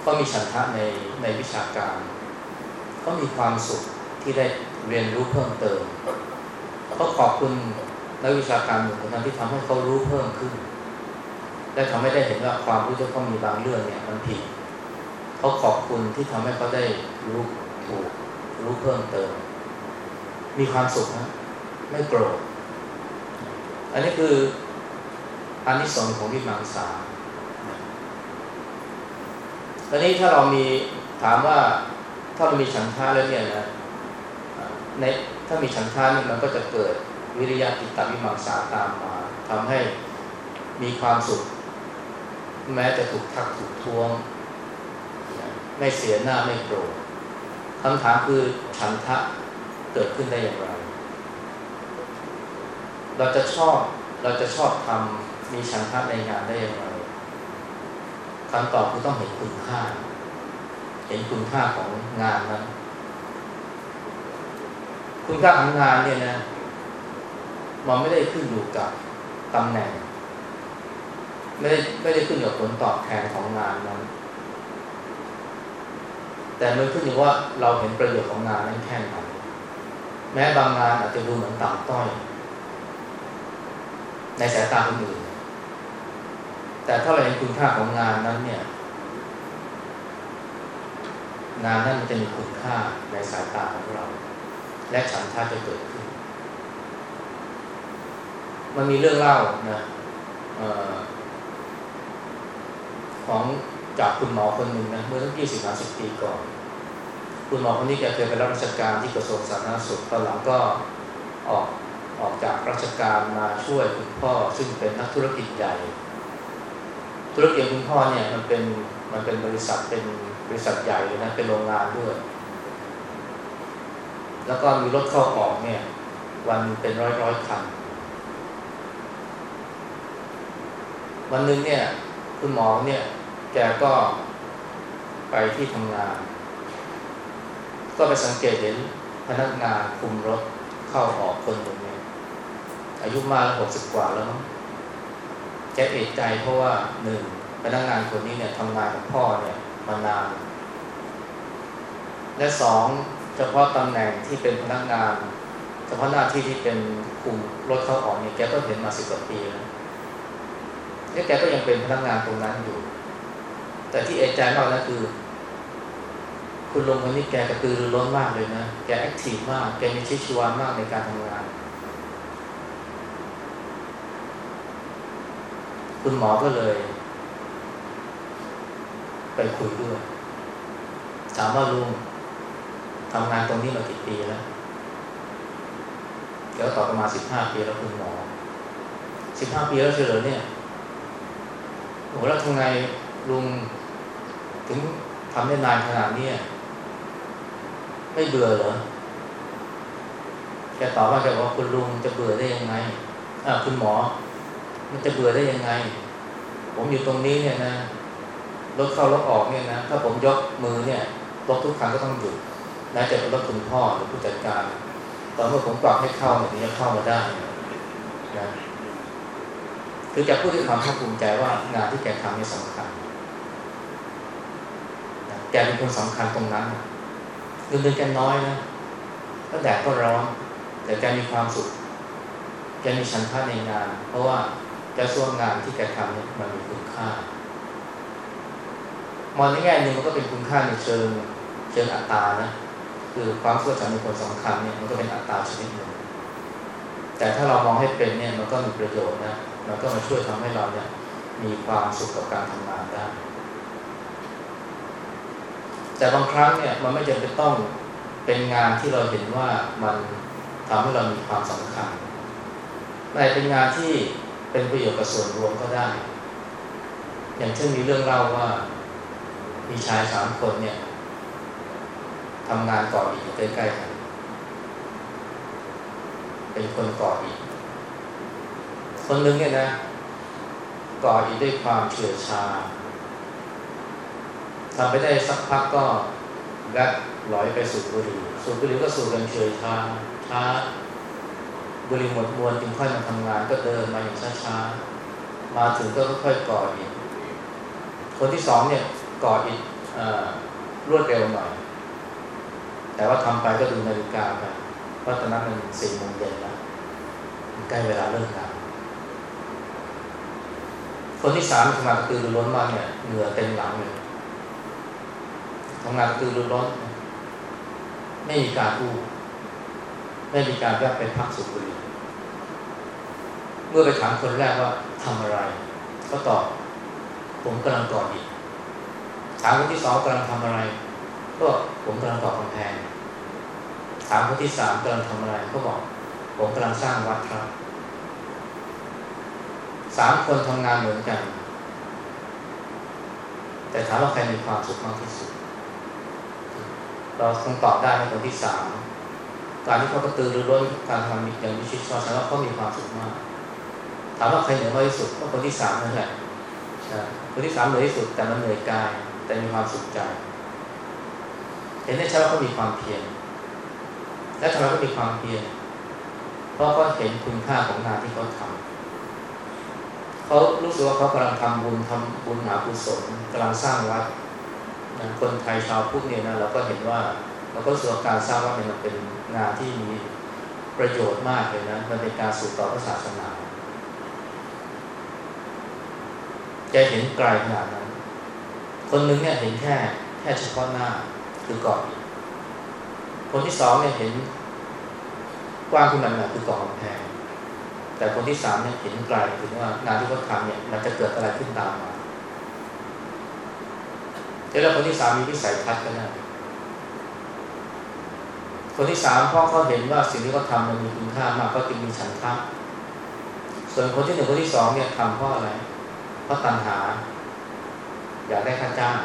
Speaker 1: เขามีฉันทะในในวิชาการเขามีความสุขที่ได้เรียนรู้เพิ่มเติมเขาขอบคุณ นักวิชาการหนึ่งคนนั้นที่ทำให้เขารู้เพิ่มขึ้น และทำให้ได้เห็นว่าความรู้ที่เขามีบางเรื่องเนี่ยมันผิดเขาขอบคุณที่ทำให้เขาได้รู้ถูกรู้เพิ่มเติม มีความสุขนะไม่โกรธอันนี้คืออันที่สองของวิมังสาตอนนี้ถ้าเรามีถามว่าถ้าเรามีฉันทาแล้วเนี่ยนะในถ้ามีฉันทานี่มันก็จะเกิด วิริยะจิตตวิมังสาตามมาทำให้มีความสุข แม้จะถูกทักถูกท้วง ไม่เสียหน้าไม่โกรธคำถามคือฉันทะเกิดขึ้นได้อย่างไร เราจะชอบเราจะชอบทำมีฉันทะในงานได้อย่างไรคำตอบคือต้องเห็นคุณค่า เห็นคุณค่าของงานนั้น คุณค่าของงานเนี่ยนะ มันไม่ได้ขึ้นอยู่กับตำแหน่ง ไม่ได้ไม่ได้ขึ้นกับผลตอบแทนของงานนั้น แต่มันขึ้นอยู่ว่าเราเห็นประโยชน์ของงานนั้นแค่ไหนแม้บางงานอาจจะดูเหมือนต่ำต้อย ในสายตาคนอื่น แต่ถ้าเราเห็นคุณค่าของงานนั้นเนี่ย งานนั้นมันจะมีคุณค่าในสายตาของเรา และฉันทาจะเกิด มันมีเรื่องเล่านะออของจากคุณหมอคนหนึ่งนะเมื่อสักยี่สิบสาสิบปีก่อน คุณหมอคนนี้แกเคยไปรับราชการที่กระทรวงสาธารณสุขตอนหลังก็ออกออกจากราชการมาช่วยคุณพ่อซึ่งเป็นนักธุรกิจใหญ่ ธุรกิจคุณพ่อเนี่ยมันเป็นมันเป็นบริษัทเป็นบริษัทใหญ่เลยนะเป็นโรงงานด้วย แล้วก็มีรถเข้าออกเนี่ย วันเป็นร้อยร้อยคัน วันหนึ่งเนี่ย คุณหมอเนี่ย แกก็ไปที่ทำงาน ก็ไปสังเกตเห็นพนักงานคุมรถเข้าออกคนหนึ่งนี่ยอายุมากหกสิบกว่าแล้วมั้งแกเอกใจเพราะว่าหนึ่งพนักงานคนนี้เนี่ยทำงานกับพ่อเนี่ยมานาน และสองเฉพาะตำแหน่งที่เป็นพนักงาน เฉพาะหน้าที่ที่เป็นคุมรถเข้าออกเนี่ยแกก็เห็นมาสิบกว่าปีแล้ว แล้วแกก็ยังเป็นพนักงานตรงนั้นอยู่ แต่ที่เอกใจมากนะคือ คุณลุงคนนี้แกกระตือร้นมากเลยนะ แกแอคทีฟมาก แกมีชีวิตชีวามากในการทำงาน คุณหมอก็เลย ไปคุยด้วย ถามว่าลุงทำงานตรงนี้มากี่ปีแล้วแกก็ตอบประมาณสิบห้าปีแล้วคุณหมอสิบห้าปีแล้วเฉลยเนี่ย โอ้แล้วทำไงลุงถึงทำได้นานขนาดนี้ไม่เบื่อเหรอแกตอบว่าแกบอกว่าคุณลุงจะเบื่อได้ยังไงอ่าคุณหมอ มันจะเบื่อได้ยังไง ผมอยู่ตรงนี้เนี่ยนะรถเข้ารถออกเนี่ยนะถ้าผมยกมือเนี่ยรถทุกคันก็ต้องหยุดน่าจะเป็นรถคุณพ่อหรือผู้จัดการตอนเมื่อผมปรับให้เข้าเนี่ยถึงจะเข้ามาได้นะ คือแกพูดด้วยความภาคภูมิใจว่างานที่แกทำนี่สำคัญแกเป็นคนสำคัญตรงนั้นเงินเดือนแกน้อยนะก็แดดก็ร้อนแต่แกมีความสุขแกมีชันท่าในงาน เพราะว่าแกส่วนงานที่แกทำเนี่ยมันมีคุณค่ามองในแง่หนึ่งมันก็เป็นคุณค่าในเชิงเชิงอัตรานะคือความเชื่อใจในคนสำคัญเนี่ยมันก็เป็นอัตราชนิดหนึ่งแต่ถ้าเรามองให้เป็นเนี่ยมันก็มีประโยชน์นะ มันก็มาช่วยทำให้เราเนี่ยมีความสุขกับการทำงานได้ แต่บางครั้งเนี่ยมันไม่จำเป็นต้องเป็นงานที่เราเห็นว่ามันทำให้เรามีความสำคัญแต่เป็นงานที่เป็นประโยชน์กับส่วนรวมก็ได้ อย่างเช่นมีเรื่องเล่าว่ามีชายสามคนเนี่ยทำงานก่ออิฐอยู่ใกล้ๆกัน เป็นคนก่ออิฐ คนหนึ่งเนี่ยนะก่ออิฐด้วยความเฉื่อยชาทำไปได้สักพักก็แลลอยไปสูบบุหรี่สูบบุหรี่ก็สูบกันเฉยชาช้าบุหรี่หมดมวนจึงค่อยมาทำงานก็เดินมาอย่างช้าๆมาถึงก็ค่อยๆก่ออิฐคนที่สองเนี่ยก่ออิฐรวดเร็วหน่อย แต่ว่าทำไปก็ดูนาฬิกาไปเพราะตอนนั้นมันสี่โมงเย็นแล้วใกล้เวลาเลิกงาน คนที่สามทำงานกระตือรือร้นมากเนี่ยเหงื่อเต็มหลังเลยทำงานกระตือรือร้น ไม่มีการอู้ไม่มีการแวะไปพักสุบุรีเมื่อไปถามคนแรกว่าทำอะไร ก็ตอบ ผมกำลังก่ออิฐถามคนที่สองกำลังทำอะไร ก็ผมกำลังก่อกำแพงถามคนที่สามกำลังทำอะไร ก็บอก ผมกำลังสร้างวัดครับ สามคนทำงานเหมือนกัน แต่ถามว่าใครมีความสุขมากที่สุด เราคงตอบได้ในคนที่สามการที่เขากระตือรือร้นการทำอย่างมีชีวิตชีวาแสดงว่าเขามีความสุขมาก ถามว่าใครเหนื่อยมากที่สุดก็คนที่สามนั่นแหละคนที่สามเหนื่อยที่สุดแต่มันเหนื่อยกาย แต่มีความสุขใจเห็นได้ชัดว่าเขามีความเพียรและทำไมเขามีความเพียรเพราะเขาเห็นคุณค่าของงานที่เขาทำ เขารู้สึกว่าเขากำลังทำบุญทำบุญหากุศลกำลังสร้างวัดนะคนไทยชาวพุทธเนี่ยนะเราก็เห็นว่าเราก็รู้สึกว่าการสร้างวัดเนี่ยมันเป็นงานที่มีประโยชน์มากเลยนะมันเป็นการสู่ต่อพระศาสนาจะเห็นไกลขนาดนั้น คนหนึ่งเนี่ยเห็นแค่แค่เฉพาะหน้าคือก่อนคนที่สองเนี่ยเห็นกว้างขึ้นมาหน่อยคือก่อนแพง แต่คนที่สามเนี่ยเห็นไกลถึงว่างานที่เขาทำเนี่ยมันจะเกิดอะไรขึ้นตามมาแล้วคนที่สามมีวิสัยทัศน์กันนะคนที่สามพราะเขาเห็นว่าสิ่งที่เขาทำมันมีคุณค่ามากก็จึงมีฉันทะส่วนคนที่หนึ่งคนที่สองเนี่ยทำเพราะอะไรเพราะตัณหา อยากได้ค่าจ้าง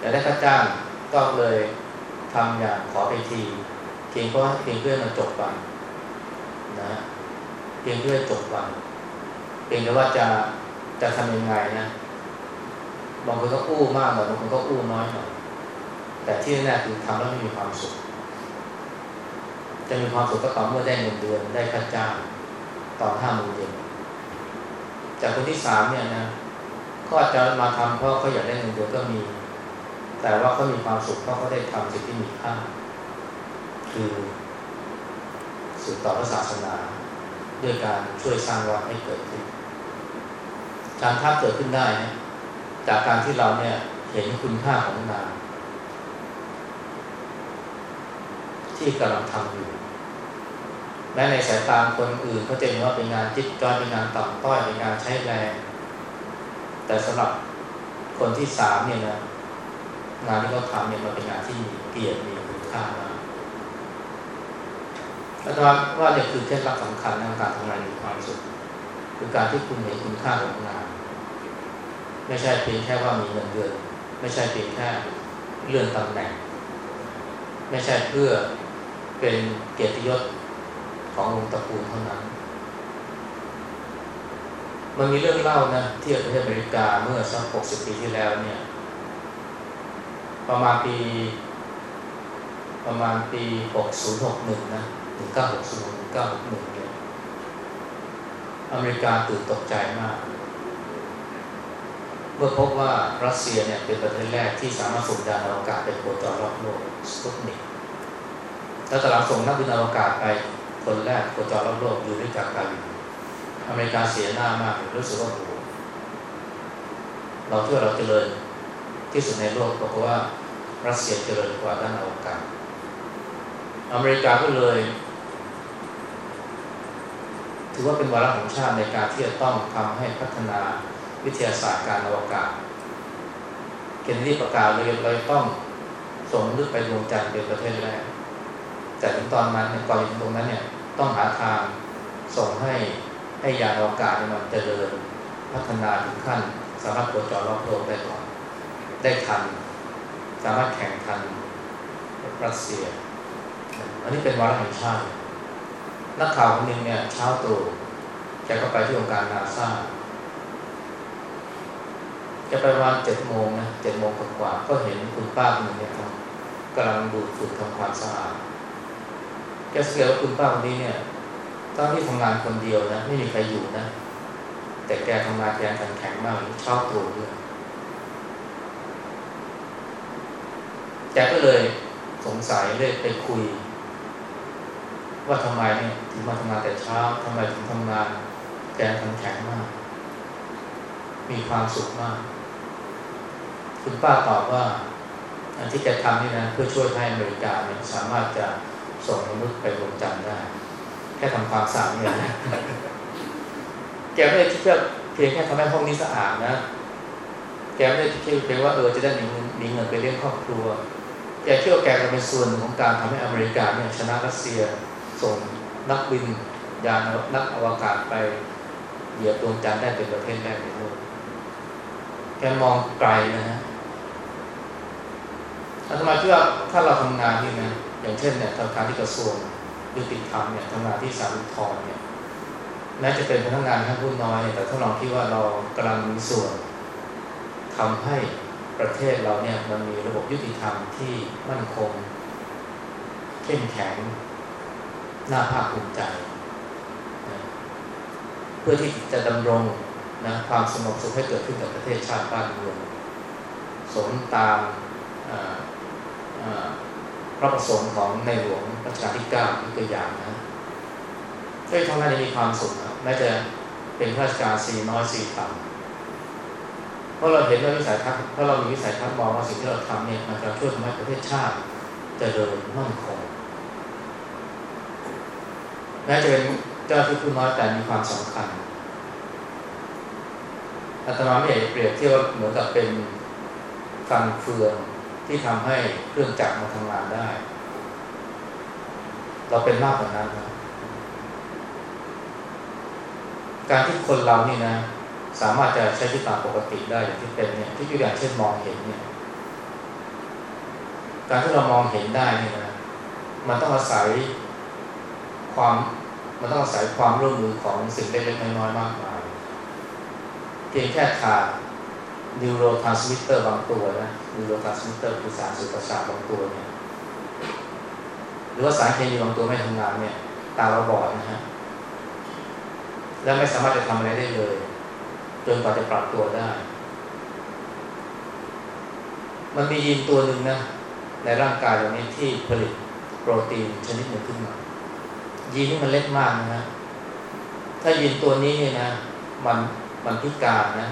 Speaker 1: อยากได้ค่าจ้างก็เลยทำอย่างขอไปทีเพียงเพราะเพียงเพื่อมาจบวันนะ เพียงเพื่อจบวันเพียงแต่ว่าจะจะทำยังไงนะบางคนก็อู้มากหน่อยบางคนก็อู้น้อยหน่อยแต่ที่แน่คือทำแล้วไม่มีความสุข จะมีความสุขก็ต่อเมื่อได้เงินเดือนได้ค่าจ้างตอนห้าโมงเย็นจากคนที่สามเนี่ยนะเขาอาจจะมาทำเพราะเขาอยากได้เงินเดือนก็มี แต่ว่าเขามีความสุขเพราะเขาได้ทำสิ่งที่มีค่าคือสืบต่อพระศาสนา ด้วยการช่วยสร้างวัดให้เกิดขึ้น การท่าเกิดขึ้นได้นะจากการที่เราเนี่ยเห็นคุณค่าของงานที่กำลังทำอยู่แม้ในสายตาคนอื่นเขาจะเห็นว่าเป็นงานจิ๊บจอยเป็นงานต่ำต้อยเป็นงานใช้แรง แต่สำหรับคนที่สามเนี่ยนะงานที่เขาทำเนี่ยมันเป็นงานที่มีเกียรติมีคุณค่ามาก แล้วว่าเนี่ยคือเคล็ดลับสำคัญในการทำงานมีความสุขคือการที่คุณเห็นคุณค่าของงาน ไม่ใช่เพียงแค่ว่ามีเงินเดือน ไม่ใช่เพียงแค่เลื่อนตำแหน่ง ไม่ใช่เพื่อเป็นเกียรติยศของวงตระกูลเท่านั้น มันมีเรื่องเล่านะที่ประเทศอเมริกาเมื่อสักหกสิบปีที่แล้วเนี่ย ประมาณปี ประมาณปีหกศูนย์หกหนึ่งนะ ถึงเก้าหกศูนย์เก้าหกหนึ่งเนี่ยอเมริกาตื่นตกใจมาก เมื่อพบว่ารัสเซียเนี่ยเป็นประเทศแรกที่สามารถส่งยานอวกาศไปโคจรรอบโลกสปุตนิกแล้วตลาดส่งนักบินอวกาศไปคนแรกโคจรรอบโลกอยู่ด้วยจากการอเมริกาเสียหน้ามากรู้สึกว่าโอ้เราเชื่อเราเจริญที่สุดในโลกเพราะว่ารัสเซียเจริญกว่าด้านอวกาศ อเมริกาก็เลย ถือว่าเป็นวาระของชาติในการที่จะต้องทำให้พัฒนาวิทยาศาสตร์การอวกาศ เคนนีประกาศเลยเราต้องส่งมนุษย์ไปดวงจันทร์เป็นประเทศแรก แต่ถึงตอนนั้นก่อนถึงตรงนั้นเนี่ยต้องหาทางส่งให้ให้ยานอวกาศมันเจริญพัฒนาถึงขั้น สามารถโคจรรอบโลกได้ก่อนได้ทัน สามารถแข่งทันรัสเซีย อันนี้เป็นวาระแห่งชาตินักข่าวคนหนึ่งเนี่ยเช้าตรู่แกก็ไปที่องค์การนาซาจะไปวันเจ็ดโมงนะเจ็ดโมงกว่าก็เห็นคุณป้าคนนึงเนี่ยกำลังดูดฝุ่นทำความสะอาดแกสังเกตว่าคุณป้าคนนี้เนี่ยตอนที่ทำงานคนเดียวนะไม่มีใครอยู่นะ แต่แกทำงานแรงขันแข็งมากเชอบตัวด้วยแกก็เลยสงสัยเลยไปคุย ว่าทำไมเนี่ยถึงมาทำงานแต่เช้าทำไมถึงทำงานแกงขันแข็งมาก มีความสุขมาก คุณป้าตอบว่า อันที่แกทำนี่นะเพื่อช่วยให้อเมริกาเนี่ยสามารถจะส่งมนุษย์ไปดวงจันทร์ได้ แค่ทำความสะอาดเนี่ยนะแกไม่ได้คิดเพื่อเพียงแค่ทำให้ห้องนี้สะอาดนะแกไม่ได้คิดเพียงว่าเออจะได้มีเงินไปเลี้ยงครอบครัวแกเชื่อแกจะเป็นส่วนของการทำให้อเมริกาเนี่ยชนะรัสเซีย ส่งนักบินยานนักอวกาศไปเหยียบดวงจันทร์ได้เป็นประเทศแรกในโลกแกมองไกลนะฮะอาตมาคิดว่าถ้าเราทำงานที่นะอย่างเช่นเนี่ยทำงานที่กระทรวงยุติธรรมเนี่ยทำงานที่สารุทรเนี่ยแม้จะเป็นพนักงานท่านผู้น้อย แต่ถ้าลองคิดว่าเรากำลังมีส่วนทำให้ประเทศเราเนี่ยมันมีระบบยุติธรรมที่มั่นคง เข้มแข็ง น่าภาคภูมิใจนะเพื่อที่จะดำรงนะความสงบสุขให้เกิดขึ้นกับประเทศชาติบ้านเมืองสมตามพระประสงค์ของในหลวงรัชกาลที่เก้าอีกตัวอย่างนะช่วยทำให้มีความสุขนะแม้จะเป็นราชการสีน้อยสีต่ำเพราะเราเห็นว่าวิสัยทัศน์เพราะเรามีวิสัยทัศน์มองว่าสิ่งที่เราทำเนี่ยมันจะช่วยทำให้ประเทศชาติเจริญมั่นคง แม้จะเป็นเจ้าที่ผู้น้อยแต่มีความสำคัญอาตมาไม่อยากเปรียบเทียบเหมือนกับเป็นฟันเฟืองที่ทำให้เครื่องจักรมาทำงานได้ เราเป็นมากกว่านั้นนะการที่คนเรานี่นะ สามารถจะใช้ชีวิตตามปกติได้อย่างที่เป็นเนี่ยที่อยู่อย่างเช่นมองเห็นเนี่ย การที่เรามองเห็นได้นี่นะมันต้องอาศัย ความมันต้องอาศัยความร่วมมือของสิ่งเล็กๆน้อยๆมากมายเพียงแค่ขาด neurotransmitter บางตัวนะ neurotransmitter คือสารสื่อประสาทบางตัวเนี่ยหรือว่าสารเคมีบางตัวไม่ทำงานเนี่ย ตาเราบอดนะฮะแล้วไม่สามารถจะทำอะไรได้เลย จนกว่าจะปรับตัวได้ มันมียีนตัวหนึ่งนะ ในร่างกายเรานี้ที่ผลิตโปรตีนชนิดหนึ่งขึ้นมา ยีนนี่มันเล็กมากนะฮะถ้ายีนตัวนี้เนี่ยนะ มันมันพิการนะ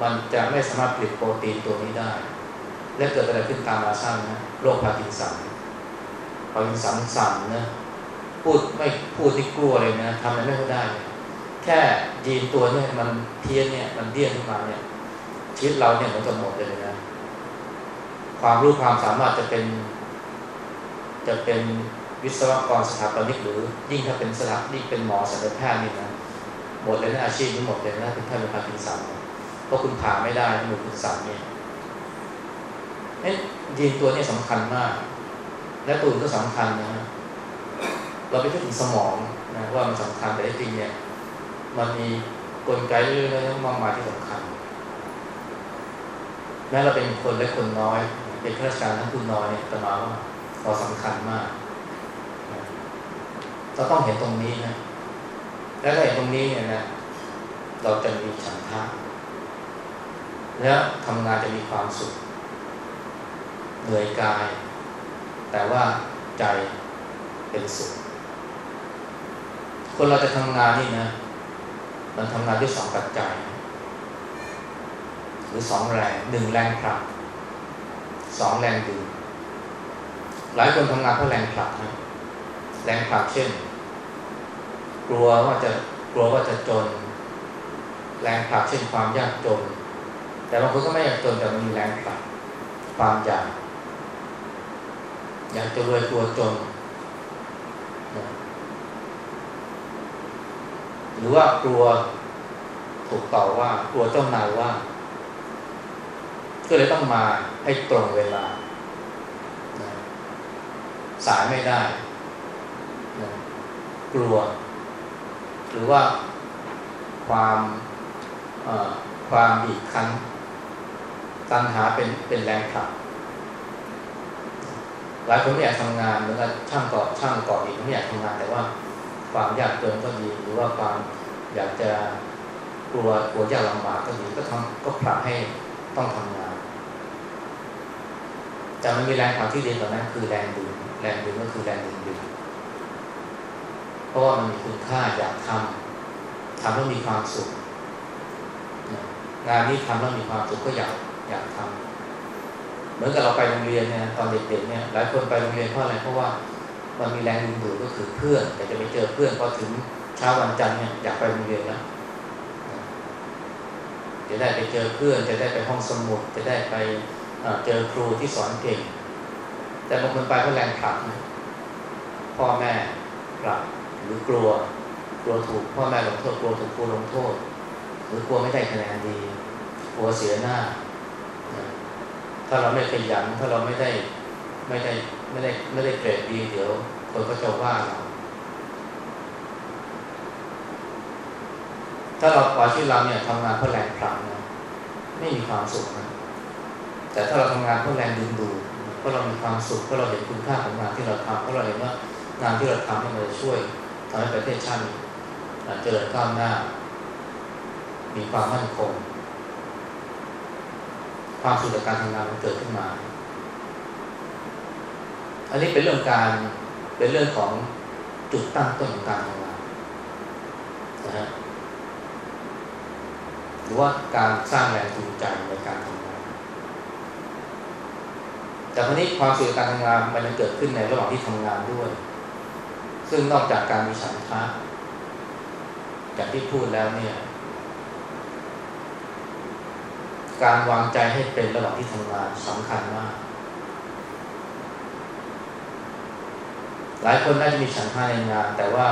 Speaker 1: มันจะไม่สามารถผลิตโปรตีนตัวนี้ได้ และเกิดอะไรขึ้นตามมาสั้นนะโรคพาร์กินสันพาร์กินสันสั่นนะพูดไม่พูดที่กลัวเลยนะทำอะไรไม่ได้ แค่ยีนตัวเนี่ยมันเพี้ยนเนี่ยมันเดี้ยนขึ้นมาเนี่ยชีวิตเราเนี่ยมันจะหมดเลยนะ ความรู้ความสามารถจะเป็น จะเป็น วิศวกรสถาปนิกหรือยิ่งถ้าเป็นสถาปนิกเป็นหมอสัตวแพทย์นี่นะหมดเลยนะอาชีพนี้หมดเลยนะเป็นท่านเป็นพาร์กินสันเพราะคุณผ่าไม่ได้หนูคุณสันเนี่ยนี่ยีนตัวนี้สำคัญมาก และตัวอื่นก็สำคัญนะเราไปพูดถึงสมองนะว่ามันสำคัญแต่จริงเนี่ยมันมีกลไกเรื่องๆมากมายที่สำคัญแม้เราเป็นคนเล็กคนน้อย เป็นข้าราชการทั้งผู้น้อยแต่มาว่าเราสำคัญมาก เราต้องเห็นตรงนี้นะ แล้วถ้าเห็นตรงนี้เนี่ยนะ เราจะมีฉันทะแล้วทำงานจะมีความสุข เหนื่อยกาย แต่ว่าใจเป็นสุข คนเราจะทำงานนี่นะ มันทำงานด้วยสองปัจจัย หรือสองแรงหนึ่งแรงผลักสองแรงดึงหลายคนทำงานเพราะแรงผลักนะแรงผลักเช่น กลัวว่าจะกลัวว่าจะจน แรงผลักเช่นความยากจน แต่บางคนก็ไม่อยากจนแต่มีแรงผลักความอยากอยากจะรวยกลัวจน หรือว่ากลัวถูกต่อว่ากลัวเจ้านายว่า ก็เลยต้องมาให้ตรงเวลา สายไม่ได้ กลัว หรือว่าความความบีบคั้นตัณหาเป็นเป็นแรงผลักหลายคนไม่อยากทำงานเหมือนกับช่างก่อช่างก่ออีกไม่อยากทำงานแต่ว่าความยากจนก็ดีหรือว่าความอยากจะกลัวกลัวยากลำบากก็ดีก็ทำก็ผลักให้ต้องทำงาน แต่มันมีแรงผลักที่ดีกว่านั้นคือแรงดึงแรงดึงก็คือแรงดึงดึง เพราะว่ามันมีคุณค่าอยากทำทำแล้วมีความสุขงานนี้ทำแล้วมีความสุขก็อยากอยากทำเหมือนกับเราไปโรงเรียนเนี่ยตอนเด็กๆเนี่ยหลายคนไปโรงเรียนเพราะอะไรเพราะว่ามันมีแรงดึงดูดก็คือเพื่อนอยากจะไปเจอเพื่อนพอถึงเช้าวันจันทร์เนี่ยอยากไปโรงเรียนแล้วจะได้ไปเจอเพื่อนจะได้ไปห้องสมุดจะได้ไปเจอครูที่สอนเก่ง แต่บางคนไปเพราะแรงผลักพ่อแม่ผลัก หรือกลัวกลัวถูกพ่อแม่ลงโทษกลัวถูกครูลงโทษ หรือกลัวไม่ได้คะแนนดีกลัวเสียหน้า ถ้าเราไม่ขยันถ้าเราไม่ได้ไม่ได้ไม่ได้ไม่ได้เกรดดีเดี๋ยวคนก็จะว่าเราถ้าเราปล่อยชีวิตเราเนี่ยทำงานเพื่อแรงผลักนะไม่มีความสุขนะแต่ถ้าเราทำงานเพื่อแรงดึงดูดเพราะเรามีความสุขเพราะเราเห็นคุณค่าของงานที่เราทำเพราะเราเห็นว่างานที่เราทำมันจะช่วย ทำให้ประเทศชาติเจริญก้าวหน้า มีความมั่นคง ความสุขจากการทำงานมันเกิดขึ้นมา อันนี้เป็นเรื่องการเป็นเรื่องของจุดตั้งต้นของการทำงานนะฮะหรือว่าการสร้างแรงจูงใจในการทำงาน แต่คราวนี้ความสุขการทำงานมันจะเกิดขึ้นในระหว่างที่ทำงานด้วย ซึ่งนอกจากการมีฉันทะอย่างที่พูดแล้วเนี่ย การวางใจให้เป็นระหว่างที่ทำงานสำคัญมาก หลายคนน่าจะมีฉันทะในงาน แต่ว่า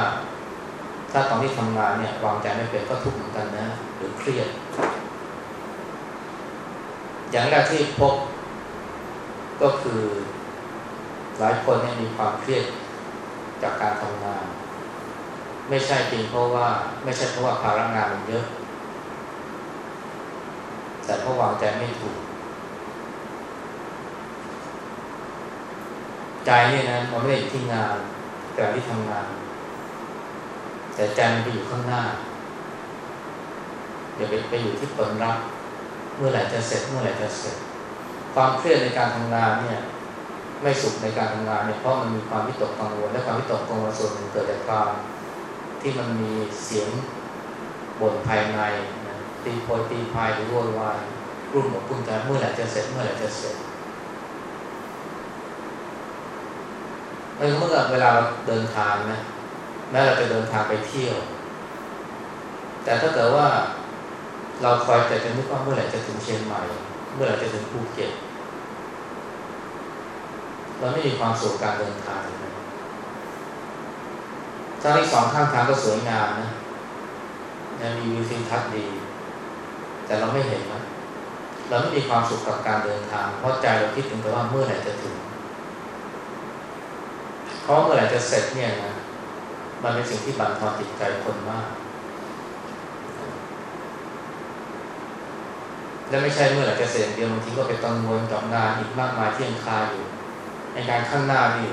Speaker 1: ถ้าตอนที่ทำงานเนี่ย วางใจไม่เป็นก็ทุกข์เหมือนกันนะ หรือเครียด อย่างแรกที่พบก็คือหลายคนเนี่ยมีความเครียด จากการทำงาน ไม่ใช่เพียงเพราะว่าไม่ใช่เพราะว่าภาระงานมันเยอะ แต่เพราะวางใจไม่ถูก ใจเนี่ยนะมันไม่ได้อยู่ที่งานแต่ที่ทำงาน แต่ใจมันไปอยู่ข้างหน้าอย่าไปไปอยู่ที่ผลรับเมื่อไหร่จะเสร็จเมื่อไหร่จะเสร็จ ความเครียดในการทำงานเนี่ย ไม่สุขในการทำงานเนี่ยเพราะมันมีความวิตกกังวลและความวิตกกังวลส่วนหนึ่งเกิดจากความที่มันมีเสียงบ่นภายในนะตีโพยตีพายหรือโวยวายรุ่มอกรุ่มใจเมื่อไหร่จะเสร็จเมื่อไหร่จะเสร็จเมื่อเวลาเราเดินทางนะแม้เราจะเดินทางไปเที่ยว แต่ถ้าเกิดว่าเราคอยแต่จะนึกว่าเมื่อไหร่จะถึงเชียงใหม่ เมื่อไหร่จะถึงภูเก็ต เราไม่มีความสุขการเดินทางเลยทางที่สองข้างทางก็สวยงามนะยังมีวิวทิวทัศน์ดี แต่เราไม่เห็นนะเราไม่มีความสุขกับการเดินทาง เพราะใจเราคิดถึงแต่ว่าเมื่อไหร่จะถึงเพราะเมื่อไหร่จะเสร็จเนี่ยนะมันเป็นสิ่งที่บั่นทอนจิตใจคนมาก และไม่ใช่เมื่อไหร่จะเสร็จเดียวบางทีก็ไปกังวลกับงานอีกมากมายที่ยังคาอยู่ ในการข้างหน้านี่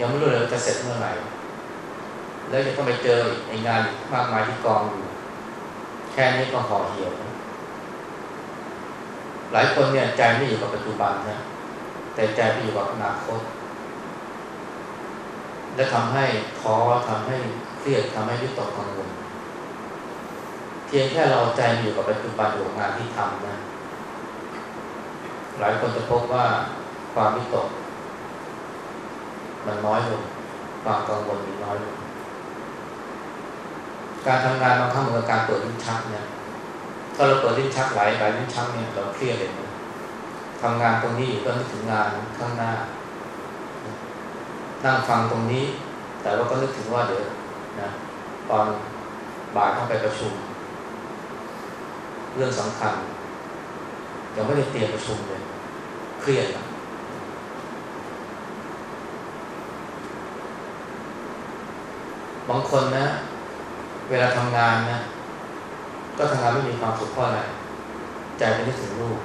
Speaker 1: ยังไม่รู้เลยจะเสร็จเมื่อไหร่ แล้วจะต้องไปเจอไอ้งานมากมายที่กองอยู่แค่นี้ก็ห่อเหี่ยว หลายคนเนี่ยใจไม่อยู่กับปัจจุบันนะแต่ใจไปอยู่กับอนาคต และทำให้ท้อทำให้เครียดทำให้วิตกกังวลเพียงแค่เราใจอยู่กับปัจจุบันขอยู่งานที่ทำนะ หลายคนจะพบว่า ความวิตก มันน้อยลงความกังวลมีน้อยลงการทำงานบางครั้งเหมือนการเปิดลิ้นชักเนี่ยถ้าเราเปิดลิ้นชักหลายหลายลิ้นชักเนี่ยเราเครียดเลยนะทำงานตรงนี้อยู่ก็นึกถึงงานข้างหน้า นั่งฟังตรงนี้ แต่ว่าก็นึกถึงว่าเดี๋ยวนะตอนบ่ายต้องไปประชุม เรื่องสำคัญยังไม่ได้เตรียมประชุมเลย เครียดนะ บางคนนะ เวลาทำงานนะ ก็ทำงานไม่มีความสุขเพราะอะไรใจไปนึกถึงลูก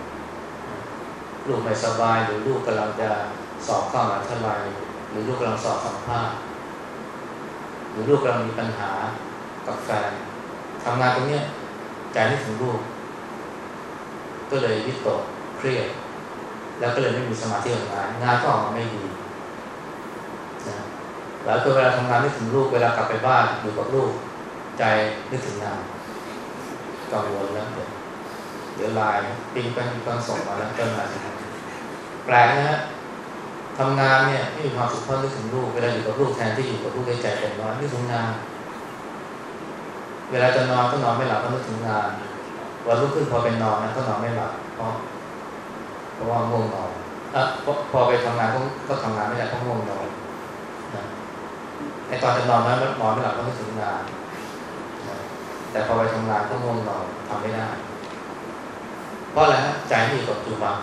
Speaker 1: ลูกไม่สบายหรือลูกกำลังจะสอบเข้ามหาวิทยาลัยหรือลูกกำลังสอบสัมภาษณ์หรือลูกกำลังมีปัญหากับแฟนทำงานตรงเนี้ยใจนึกถึงลูก ก็เลยวิตกเครียดแล้วก็เลยไม่มีสมาธิกับงาน งานก็ออกมาไม่ดี หลายคนเวลาทำงานนึกถึงลูกเวลากลับไปบ้านอยู่กับลูกใจนึกถึงงานกังวลแล้วเดี๋ยวเดี๋ยวไลน์ปิงไปมีคนส่งมาแล้วเจ้านายแปลกนะฮะทำงานเนี่ยไม่มีความสุขเพราะนึกถึงลูกเวลาอยู่กับลูกแทนที่อยู่กับลูกใจเต็มร้อยนึกถึงงาน เวลาจะนอนก็นอนไม่หลับเพราะนึกถึงงานวันรุ่งขึ้นพอเป็นนอนนะก็นอนไม่หลับเพราะเพราะว่าง่วงนอนอะพอไปทำงานก็ก็ทำงานไม่ได้เพราะง่วงนอน ไอตอนจะนอนนั้นนอนไม่หลับก็นึกถึงงาน แต่พอไปทำงานก็ง่วงนอนทำไม่ได้ เพราะอะไรฮะใจไม่อยู่กับปัจจุบัน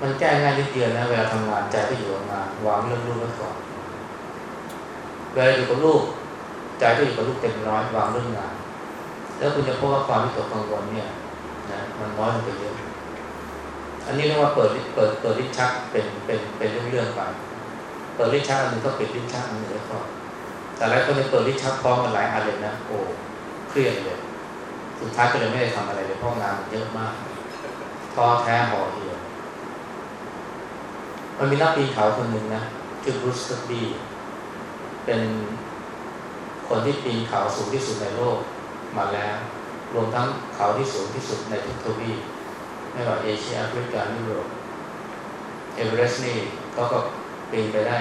Speaker 1: มันแก้ง่ายนิดเดียวนะ เวลาทำงานใจก็อยู่กับงานวางเรื่องลูกไว้ก่อนเวลาอยู่กับลูกใจก็อยู่กับลูกเต็มร้อยวางเรื่องงาน แล้วคุณจะพบว่าความวิตกกังวลเนี่ยนะมันน้อยลงไปเยอะอันนี้เรียกว่าเปิดเปิดเปิดลิ้นชักเป็นเป็นเป็นเรื่องๆไป เปิดลิ้นชักอันหนึ่งก็ปิดลิ้นชักอันหนึ่งแล้วก็แต่หลายคนเนเปิดลิ้นชักพร้อมกันหลายอันเลยนะโอ้เครียดเลย สุดท้ายก็เลยไม่ได้ทำอะไรเลยเพราะงานเยอะมากท้อแท้ห่อเหี่ยวมันมีนักปีนเขาคนหนึ่งนะชื่อบรูซสตีเป็นคนที่ปีนเขาสูงที่สุดในโลกมาแล้ว รวมทั้งเขาที่สูงที่สุดในทุกทวีปไม่ว่าเอเชียแอฟริกายุโรปเอเวอเรสต์นี่เขาก็ ปีนไปได้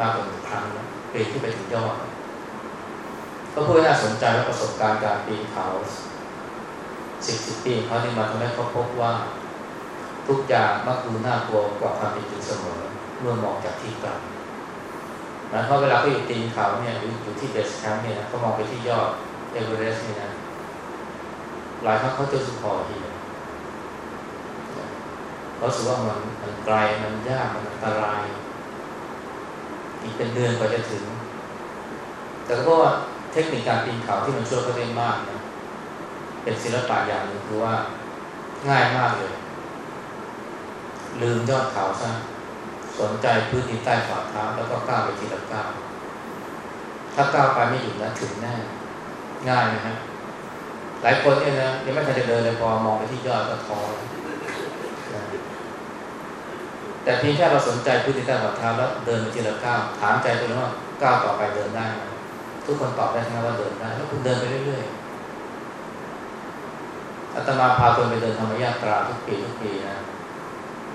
Speaker 1: มากกว่าหนึ่งครั้งนะปีนขึ้นไปถึงยอด ก็พูดน่าสนใจว่าประสบการณ์การปีนเขาสิบสิบปีเขานี่มาทำให้เขาพบว่า ทุกอย่างมักดูน่ากลัวกว่าความเป็นจริงเสมอ เมื่อมองจากที่ไกลนะเพราะเวลาเขาอยู่ตีนเขาเนี่ยอยู่ที่เบสแคมป์เนี่ยเขามองไปที่ยอดเอเวอเรสต์นี่นะหลายครั้งเขาจะสุขพอทีเขาสึกว่ามันมันไกลมันยากมันอันตราย อีกเป็นเดือนกว่าจะถึง แต่ก็เพราะว่าเทคนิคการปีนเขาที่มันช่วยเขาได้มากนะเป็นศิลปะอย่างหนึ่งคือว่าง่ายมากเลย ลืมยอดเขาซะสนใจพื้นที่ใต้ฝ่าเท้าแล้วก็ก้าวไปทีละก้าวถ้าก้าวไปไม่หยุดนะถึงแน่ง่ายไหมฮะหลายคนเนี่ยนะยังไม่ทันจะเดินเลยพอมองไปที่ยอดก็ท้อแต่เพียงแค่เราสนใจพื้นที่ใต้ฝ่าเท้าแล้วเดินไปทีละก้าวถามใจตัวเองว่าก้าวต่อไปเดินได้ไหมทุกคนตอบได้ทั้งนั้นว่าเดินได้แล้วคุณเดินไปเรื่อยๆอาตมาพาตัวไปเดินธรรมยาตราทุกปีทุกปีนะ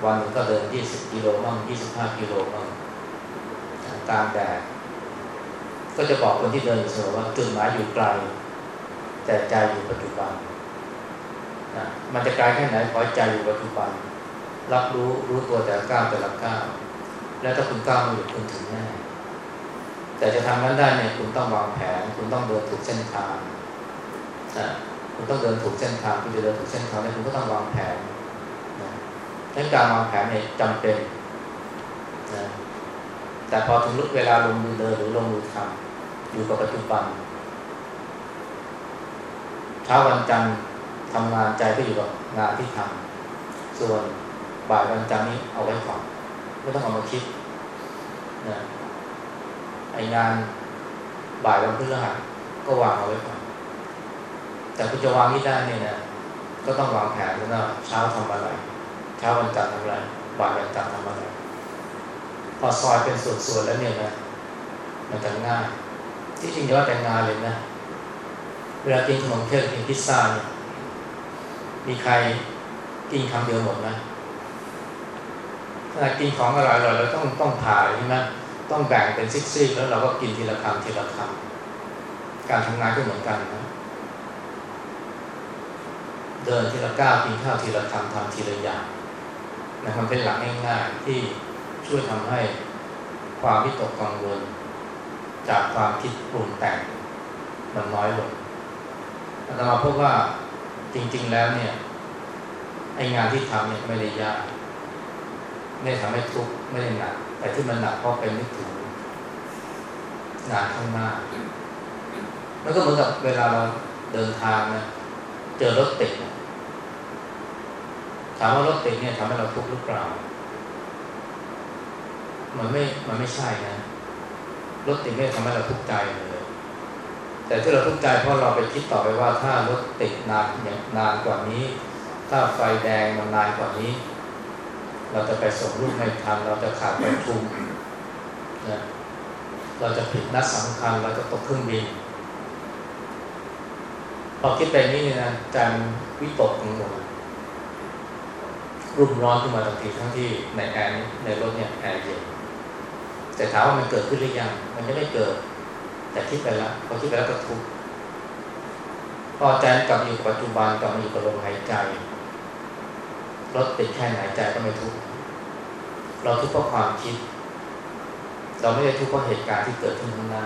Speaker 1: วันหนึ่งก็เดิน 20 กิโลบ้าง25 กิโลบ้างกลางแดดก็จะบอกคนที่เดินเสมอว่าจุดหมายอยู่ไกล แต่ใจอยู่ปัจจุบันนะมันจะไกลแค่ไหนขอใจอยู่ปัจจุบัน รับรู้รู้ตัวแต่ละก้าวแต่ละก้าวแล้วถ้าคุณก้าวมาอยู่คุณถึงแน่แต่จะทำนั้นได้เนี่ยคุณต้องวางแผน คุณต้องเดินถูกเส้นทางนะคุณต้องเดินถูกเส้นทางคุณจะเดินถูกเส้นทางเนี่ยคุณก็ต้องวางแผนนั้นการวางแผนเนี่ยจำเป็นนะแต่พอถึงเวลาลงมือเดินหรือลงมือทำอยู่กับปัจจุบันเช้าวันจันทร์ทำงานใจก็อยู่กับงานที่ทำส่วน บ่ายวันจันทร์นี้เอาไว้ก่อนไม่ต้องเอามาคิดนะไองานบ่ายวันพฤหัสก็วางเอาไว้ก่อนแต่คุณจะวางนี้ได้เนี่ยนะก็ต้องวางแผนแล้วนะเช้าทำอะไร เช้าวันจันทร์ทำอะไรบ่ายวันจันทร์ทำอะไรพอซอยเป็นส่วนๆแล้วเนี่ยนะมันจะง่ายที่จริงย่าว่าแต่งงานเลยนะ เวลากินขนมเค้กกินพิซซ่าเนี่ยมีใครกินคำเดียวหมดไหม กินของอร่อยๆเราต้องต้องผ่าใช่ไหมต้องแบ่งเป็นซิกๆแล้วเราก็กินทีละคำทีละคำการทำงานก็เหมือนกันนะเดินทีละก้าวกินข้าวทีละคำทำทีละอย่างนะมันเป็นหลักง่ายๆที่ช่วยทำให้ความวิตกกังวล จากความคิดปรุงแต่งมันน้อยลงอาตมาพบว่าจริง ๆ แล้วเนี่ยไองานที่ทำเนี่ยไม่ได้ยาก ไม่ทำให้ทุกข์ไม่ได้หนักแต่ที่มันหนักเพราะเป็นนึกถึงงานข้างหน้ามันก็เหมือนกับเวลาเราเดินทางนะเจอรถติดถามว่ารถติดเนี่ยทำให้เราทุกข์หรือเปล่า มันไม่ มันไม่ใช่นะ รถติดไม่ทำให้เราทุกข์ใจเลย แต่ที่เราทุกข์ใจเพราะเราไปคิดต่อไปว่าถ้ารถติดนานอย่างนานกว่านี้ ถ้าไฟแดงมันนานกว่านี้ เราจะไปส่งลูกไม่ทันเราจะขาดประชุมนะเราจะผิดนัดสำคัญเราจะตกเครื่องบินพอคิดไปนี้นี่ยนะใจวิตกกังวลรุ่มร้อนขึ้นมาทันทีทั้งที่ในแอร์ในรถเนี่ยแอร์เย็นแต่ถามว่ามันเกิดขึ้นหรือยังมันยังไม่เกิด แต่คิดไปแล้วพอคิดไปแล้วก็ทุกข์พอใจกลับอยู่ปัจจุบันกลับมาอยู่กับลมหายใจ รถติดแค่ไหนใจก็ไม่ทุกข์เราทุกข์เพราะความคิด เราไม่ได้ทุกข์เพราะเหตุการณ์ที่เกิดขึ้นข้างหน้า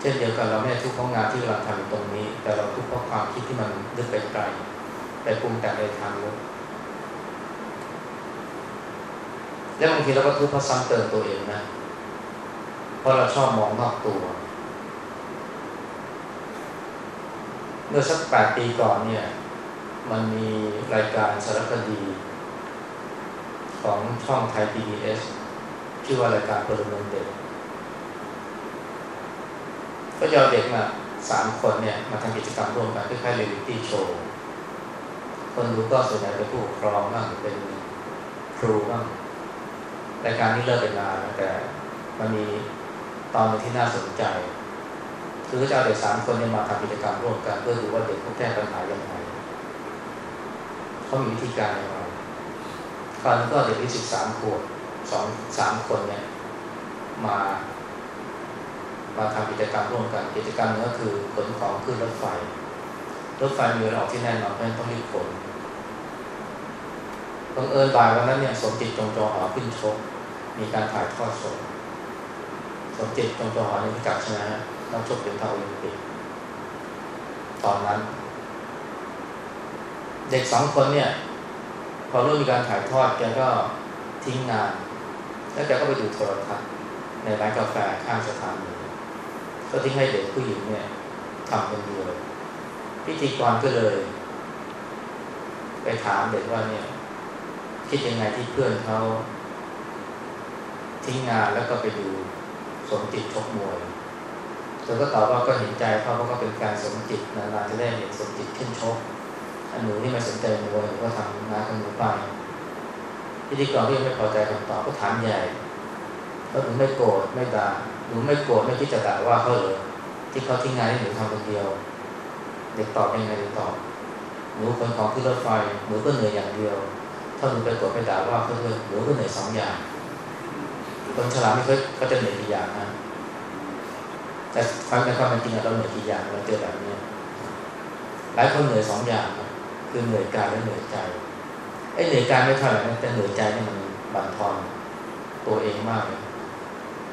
Speaker 1: เช่นเดียวกันเราไม่ได้ทุกข์เพราะงานที่เราทำอยู่ตรงนี้ แต่เราทุกข์เพราะความคิดที่มันลึกไปไกลไปปรุงแต่งในทางลบแล้วบางทีเราก็ทุกข์เพราะซ้ำเติมตัวเองนะเพราะเราชอบมองนอกตัวมมื่อสักแปดปีก่อนเนี่ย มันมีรายการสารคดี ของช่องไทย PBS ชื่อว่ารายการพลเมืองเด็ก ก็จะเอาเด็กมาสามคนเนี่ยมาทำกิจกรรมร่วมกันคล้ายๆ reality show คนดูก็ส่วนใหญ่เป็นผู้ปกครองบ้างเป็นครูบ้างรายการนี้เลิกไปนานแต่มันมีตอนที่น่าสนใจ คือจะเอาเด็กสามคนเนี่ยมาทำกิจกรรมร่วมกันเพื่อดูว่าเด็กเขาแก้ปัญหาอย่างไร เขามีวิธีการอย่างไรตอนนี้ก็เด็กที่สิบสามขวบสองสามคนเนี่ย มา มาทำกิจกรรมร่วมกัน กิจกรรมนี้ก็คือขนของขึ้นรถไฟ รถไฟมีเวลาออกที่แน่นอนเพราะต้องรีบขนบังเอิญบ่ายวันนั้นเนี่ยสมจิตจงจอหอขึ้นชก มีการถ่ายทอดสดสมจิตจงจอหอนี่รู้จักใช่ไหมฮะนักชกเป็นทาโอลิมปิกตอนนั้น เด็กสองคนเนี่ย พอเริ่มมีการถ่ายทอดแกก็ทิ้งงาน แล้วแกก็ไปดูโทรทัศน์ในร้านกาแฟข้างสถานีก็ทิ้งให้เด็กผู้หญิงเนี่ยทำคนเดียวพิธีกรก็เลย ไปถามเด็กว่าเนี่ย คิดยังไงที่เพื่อนเขาทิ้งงานแล้วก็ไปดูสมจิตชกมวยเธอก็ตอบว่าก็เห็นใจเพราะว่าก็เป็นการสมจิตนานๆจะได้เห็นสมจิตขึ้นชก หนูที่ม่สนใจมวยก็ทำงานกับหนูไปพิธีกรที่ไม่พอใจคำตอบก็ถามใหญ่แล้วหนูไม่โกรธไม่ด่าหนูไม่โกรธไม่คิดจะด่าว่าเขาเลยที่เขาทิ้งงานให้หนูทำคนเดียว เด็กตอบยังไงเด็กตอบหนูคนของขึ้นรถไฟหนูก็เหนื่อยอย่างเดียว ถ้าหนูไปโกดไปด่าว่าเพื่อนหนูก็เหนื่อยสองอย่างคนฉลาดไม่เคยก็จะเหนื่อยกี่อย่างนะแต่ความในความเป็นจริงเราเหนื่อยกี่อย่างเราเจอแบบนี้หลายคนเหนื่อยสองอย่าง คือเหนื่อยกายและเหนื่อยใจไอ้เหนื่อยกายไม่เท่าไหร่นะแต่เหนื่อยใจนี่มันบั่นทอนตัวเองมากเลย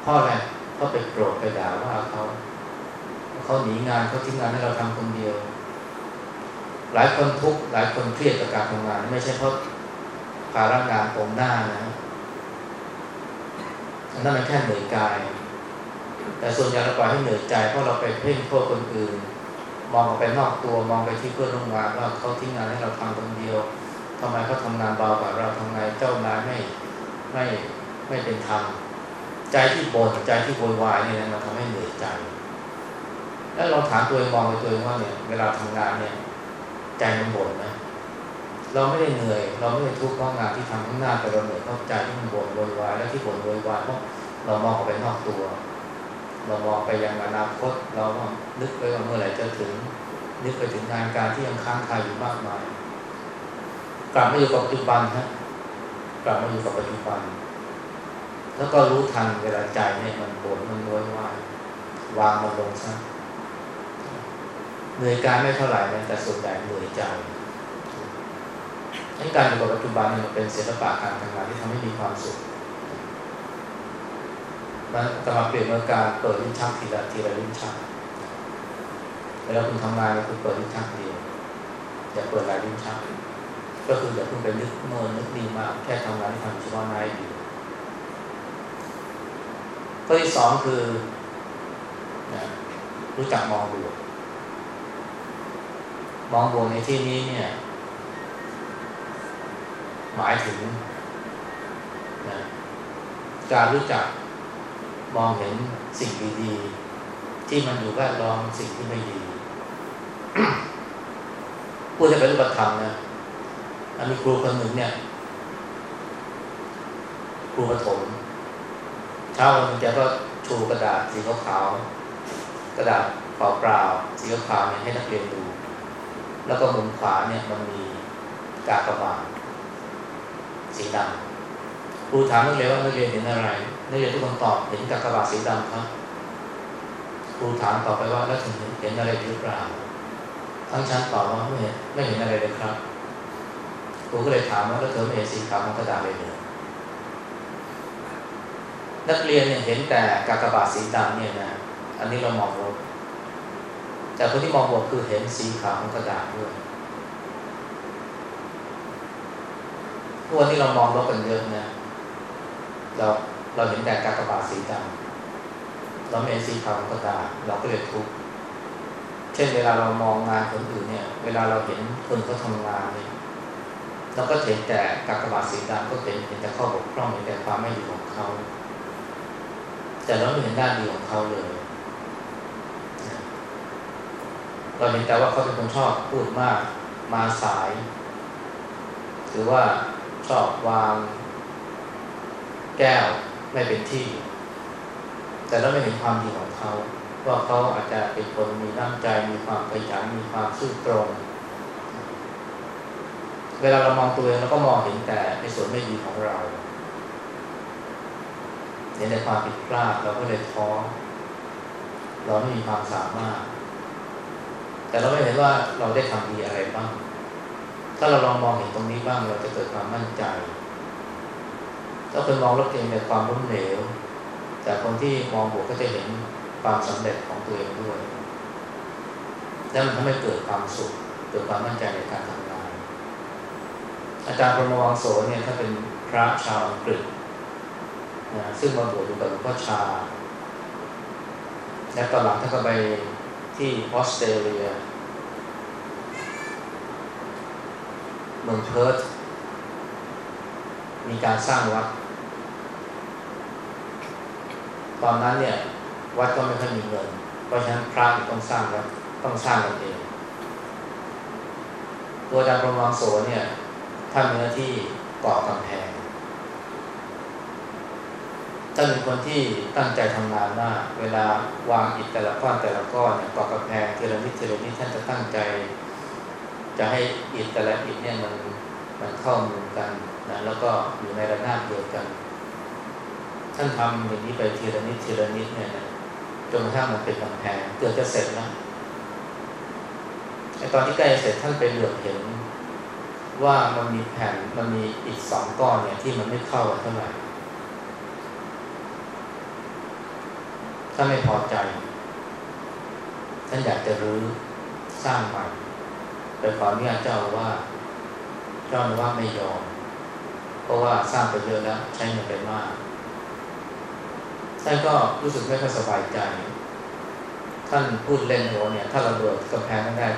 Speaker 1: พราะอะไรเพราะไปโกรธไปด่าว่าเขาเขาหนีงานเขาทิ้งงานให้เราทำคนเดียว หลายคนทุกข์หลายคนเครียดกับการทำงาน ไม่ใช่เพราะภาระงานตรงหน้านะนั่นมันแค่เหนื่อยกาย แต่ส่วนใหญ่เราปล่อยให้เหนื่อยใจเพราะเราไปเพ่งโทษคนอื่น มองออกไปนอกตัวมองไปที่เพื่อนร่วมงานว่าเขาทิ้งงานให้เราทำคนเดียวทำไมเขาทางานเบากว่าเราทำไงเจ้านายไม่ไม่ไม่เป็นธรรมใจที่บ่นใจที่โวยวายเนี่นะมันทำให้เหนื่อยใจ แล้วเราถามตัวเองมองไปตัวเองว่าเนี่ยเวลาทำงานเนี่ยใจมันบ่นนะเราไม่ได้เหนื่อย เราไม่ได้ทุกข์เพราะงานที่ทำข้างหน้าแต่เราเหนื่อยเพราะใจที่มันบ่นโวยวายแล้วที่บ่นโวยวายเพราะเรามองออกไปนอกตัว เรามองไปยังอนาคตเราก็นึกไปว่าเมื่อไหร่จะถึง นึกไปถึงงานการที่ยังค้างคาอยู่มากมาย กลับมาอยู่กับปัจจุบันฮะกลับมาอยู่กับปัจจุบัน แล้วก็รู้ทันเวลาใจเนี่ยมันบ่นมันโวยวาวางมันลงซะเหนื่อยกายไม่เท่าไหร่นะแต่ส่วนใหญ่เหนื่อยใจทั้การอยู่กับปัจจุบันเนี่ยมันเป็นศิลปะการทำงานที่ทำให้มีความสุข มันจะมาเปลี่ยนเมื่อการเปิดลิ้นชักทีละทีละลิ้นชักเวลาคุณทำงานคุณเปิดลิ้นชักเดียวอย่าเปิดหลายลิ้นชัก ก็คืออย่าเพิ่งไปนึกเมินนึกดีมากแค่ทำงานที่ทำเฉพาะนายอยู่ข้อที่สองคือนะรู้จักมองบวกมองบวกในที่นี้เนี่ย หมายถึงนะการรู้จัก มองเห็นสิ่งดีๆ ที่มันอยู่แวดล้อมสิ่งที่ไม่ดีพูดจะเป็นรูปธรรมนะมีครูคนหนึ่งเนี่ย ครูประถมเช้าวันนึงแกก็ชูกระดาษสีขาวกระดาษเปล่าๆสีขาวเนี่ยให้นักเรียนดู แล้วก็มุมขวาเนี่ยมันมีกากบาทสีดำครูถามนักเรียนว่านักเรียนเห็นอะไร นักเรียนทุกคนตอบเห็นกากบาทสีดำครับครูถามต่อไปว่าแล้วถึงเห็นอะไรหรือเปล่าทั้งชั้นตอบว่าไม่เห็นไม่เห็นอะไรเลยครับครูก็เลยถามว่าแล้วเธอไม่เห็นสีขาวของกระดาษเลยเหรอนักเรียนเนี่ยเห็นแต่กากบาทสีดำเนี่ยนะอันนี้เรามองลบแต่คนที่มองบวกคือเห็นสีขาวของกระดาษด้วยทุกวันที่เรามองลบกันเยอะนะเรา เราเห็นแต่กากบาทสีดำเราไม่เห็นสีขาวของกระดาษเราก็เลยทุกข์เช่นเวลาเรามองงานคนอื่นเนี่ย เวลาเราเห็นคนเขาทำงานเนี่ยเราก็เห็นแต่กากบาทสีดำก็เห็นเห็นแต่ข้อบกพร่องเห็นแต่ความไม่ดีของเขา แต่เราไม่เห็นด้านดีของเขาเลย เราเห็นแต่ว่าเขาเป็นคนชอบพูดมากมาสาย หรือว่าชอบวาง แก้ว ไม่เป็นที่ แต่เราไม่เห็นความดีของเขา ว่าเขาอาจจะเป็นคนมีน้ำใจมีความขยันมีความซื่อตรง เวลาเรามองตัวเองเราก็มองเห็นแต่ในส่วนไม่ดีของเราเห็นในความผิดพลาดเราก็เลยท้อเราไม่มีความสามารถ แต่เราไม่เห็นว่าเราได้ทำดีอะไรบ้าง ถ้าเราลองมองเห็นตรงนี้บ้างเราจะเกิดความมั่นใจ ถ้าคนมองรถเองในความล้มเหลว แต่คนที่มองบวกก็จะเห็นความสำเร็จของตัวเองด้วย แล้วมันทำให้เกิดความสุข เกิดความมั่นใจในการทำงาน อาจารย์พรมวังโสเนี่ยถ้าเป็นพระชาวอังกฤษนะซึ่งมาบวชอยู่กับหลวงพ่อชา และตอนหลังท่านก็ไปที่ออสเตรเลียเมืองเพิร์ธมีการสร้างวัด ตอนนั้นเนี่ยวัดก็ไม่ค่อยมีเงิน เพราะฉะนั้นพระต้องสร้างวัดต้องสร้างกันเอง ตัวอาจารย์ประมังโสเนี่ยท่านมีหน้าที่ก่อกำแพงท่านเป็นคนที่ตั้งใจทำงานมาก เวลาวางอิฐแต่ละก้อนแต่ละก้อนเนี่ยก่อกำแพงทีละนิดทีละนิดท่านจะตั้งใจ จะให้อิฐแต่ละอิฐเนี่ยมันมันเข้ามือกันนะแล้วก็อยู่ในระนาบเดียวกัน ท่านทำอย่างนี้ไปทีละนิดทีละนิดเนี่ยนะจนกระทั่งมันเป็นกำแพงเกือบจะเสร็จแล้วไอตอนที่ใกล้เสร็จท่านไปเหลือบเห็น ว่ามันมีแผ่นมันมีอีกสองก้อนเนี่ยที่มันไม่เข้ากันเท่าไหร่ท่านไม่พอใจ ท่านอยากจะรื้อสร้างใหม่ไปขออนุญาตเจ้าว่า เจ้าว่าไม่ยอม เพราะว่าสร้างไปเยอะแล้วใช้เงินไปมาก ท่านก็รู้สึกไม่ค่อยสบายใจ ท่านพูดเล่นโหเนี่ย ถ้าระเบิดกำแพงไม่ได้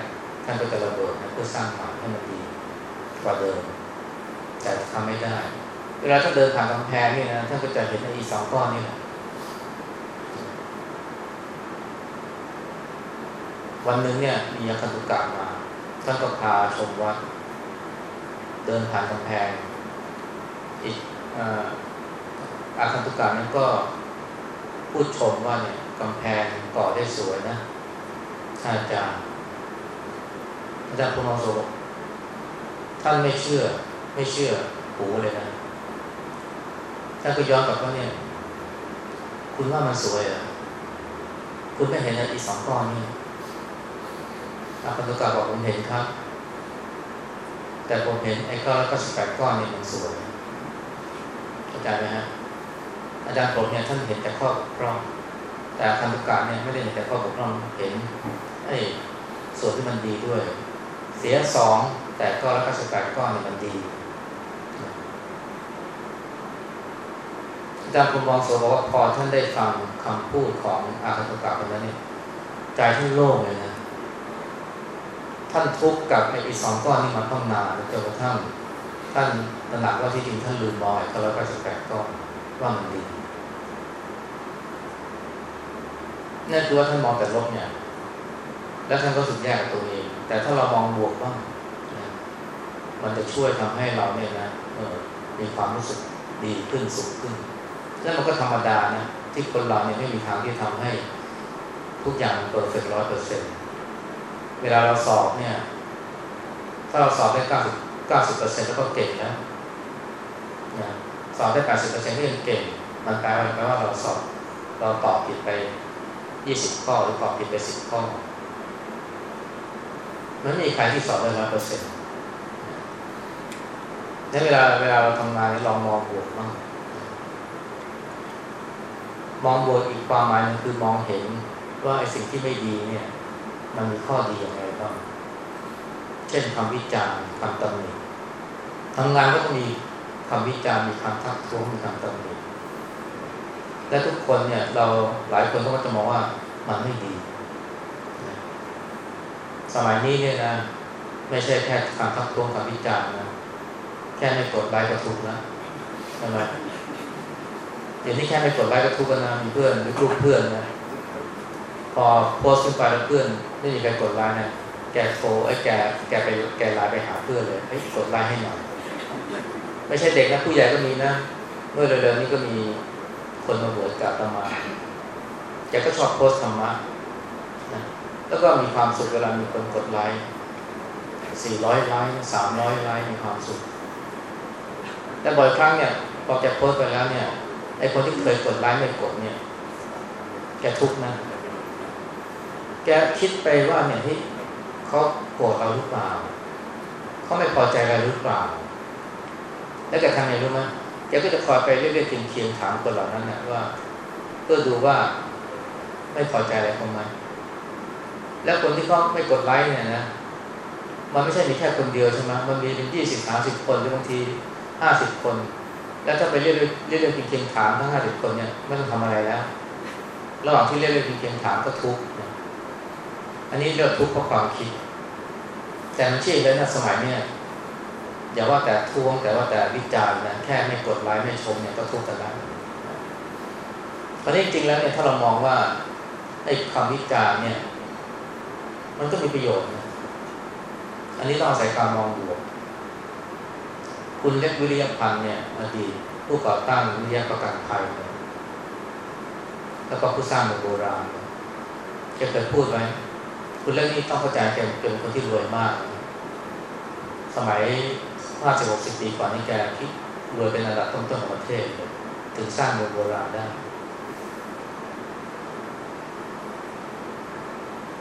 Speaker 1: ท่านก็จะระเบิดนะเพื่อสร้างใหม่ให้มันดีกว่าเดิม แต่ทำไม่ได้ เวลาท่านเดินผ่านกำแพงนี่นะท่านก็จะเห็นไอ้สองก้อนนี่แหละวันหนึ่งเนี่ยมียาคันตุกะมา ท่านก็พาชมวัด เดินผ่านกำแพงอีกอาคันตุกะนั้นก็ พูดชมว่าเนี่ยกำแพงก่อได้สวยนะท่านอาจารย์อาจารย์พุทธโสท่านไม่เชื่อ ไม่เชื่อหูเลยนะท่านก็ย้อนกลับว่าเนี่ย คุณว่ามันสวยอะคุณไม่เห็นอีกสองก้อนนี่อาคันตุกะบอกผมเห็นครับ แต่ผมเห็นไอ้ก้อนแล้วก็สิบแปดก้อนนี่มันสวยเข้าใจไหมฮะ อาจารย์ผมเนี่ยท่านเห็นแต่ข้อบกพร่อง แต่คันตุกะเนี่ยไม่ได้เห็นแต่ข้อบกพร่องเห็นไอ้ส่วนที่มันดีด้วย เสียสองแต่ก็แล้วก็สกัดก้อนมันดีอาจารย์คุณมองโสบอกว่าพอท่านได้ฟังคำพูดของอาคันตุกะคนนั้นเนี่ยใจท่านโล่งเลยนะท่านทุกข์กับไอ้สองก้อนนี้มาต้องนานจนกระทั่งท่านตระหนักว่าที่จริงท่านลืมมอยก็แล้วก็สกัดก้อน ว่ามันดีนั่นคือว่าท่านมองแต่ลบเนี่ย แล้วท่านก็สุดแยกกับตัวเอง แต่ถ้าเรามองบวกบ้างมันจะช่วยทำให้เราเนี่ยนะเออมีความรู้สึกดีขึ้นสุขขึ้นแล้วมันก็ธรรมดานะที่คนเราเนี่ยไม่มีทางที่ทำให้ทุกอย่างเปิดเฟกร้อยเปอร์เซ็นต์เวลาเราสอบเนี่ย ถ้าเราสอบได้เก้าสิบเก้าสิบเปอร์เซ็นต์แล้วก็เก่งนะนะ สอบได้แปดสิบเปอร์เซ็นต์ก็ยังเก่งมันแปลว่าแปลว่าเราสอบเราตอบผิดไปยี่สิบข้อหรือตอบผิดไปสิบข้อมันไม่มีใครที่สอบได้ร้อยเปอร์เซ็นต์ในเวลาเวลาเราทำงานลองมองบวกบ้างมองบวกอีกความหมายนึงคือมองเห็นว่าไอ้สิ่งที่ไม่ดีเนี่ย มันมีข้อดีอย่างไรบ้าง เช่นคำวิจารณ์คำตำหนิทำงานก็ต้องมี คำวิจารณ์มีคำทักท้วงมีคำตำหนิและทุกคนเนี่ย เราหลายคนก็จะมองว่ามันไม่ดี สมัยนี้เนี่ยนะไม่ใช่แค่การทักท้วงคำวิจารณ์นะแค่ไม่กดไลค์ก็ทุกนะใช่ไหมเดี๋ยวนี้แค่ไม่กดไลค์ก็ทุกนะมีเพื่อนหรือกลุ่มเพื่อนนะพอโพสต์ขึ้นไปแล้วเพื่อนไม่มีใครกดไลค์นะแกโทรไอ้แกแกไปแกไลน์ไปหาเพื่อนเลยเฮ้ยกดไลค์ให้หน่อย ไม่ใช่เด็กนะผู้ใหญ่ก็มีนะ เมื่อเร็วๆนี้ก็มีคนมาบวชกับตมาแกก็ชอบโพสธรรมะนะแล้วก็มีความสุขเวลามีคนกดไลค์สี่ร้อยไลค์สามร้อยไลค์มีความสุข แต่บ่อยครั้งเนี่ยพอแกโพสไปแล้วเนี่ยไอ้คนที่เคยกดไลค์ไม่กดเนี่ย แกทุกข์นะ แกคิดไปว่าเนี่ยที่เขาโกรธเราหรือเปล่าเขาไม่พอใจเราหรือเปล่า แล้วแกทำไงรู้ไหมแกก็จะคอยไปเรื่อยๆเคียงถามคนเหล่านั้นนะว่า เพื่อดูว่าไม่พอใจอะไรเขาไหมแล้วคนที่เขาไม่กดไลค์เนี่ยนะ มันไม่ใช่มีแค่คนเดียวใช่ไหมมันมีเป็นยี่สิบสามสิบคนหรือบางทีห้าสิบคน แล้วถ้าไปเรื่อยๆเรื่อยๆเคียงถามทั้งห้าสิบคนเนี่ยไม่ต้องทำอะไรแล้วระหว่างที่เรื่อยๆเคียงถามก็ทุกข์อันนี้เรียกทุกข์เพราะความคิด แต่มันเชื่อเลยนะสมัยเนี่ย อย่าว่าแต่ทวงแต่ว่าแต่วิจารณ์นะแค่ไม่กดไลค์ไม่ชมเนี่ยก็ทุกข์กันแล้วตอนนี้จริงๆแล้วเนี่ยถ้าเรามองว่าไอ้คำวิจารณ์เนี่ย มันก็มีประโยชน์นะอันนี้ต้องอาศัยการมองบวกคุณเล็กวิริยพันธ์เนี่ยอดีตผู้ก่อตั้งวิทยาประกันภัยแล้วก็ผู้สร้างโบราณแกเคยพูดไว้คุณเล็กนี่ต้องเข้าใจแกเป็นคนที่รวยมาก สมัย ห้าสิบหกสิบปีก่อนนี่แกคิดรวยเป็นระดับต้นๆของประเทศเลยถึงสร้างเมืองโบราณได้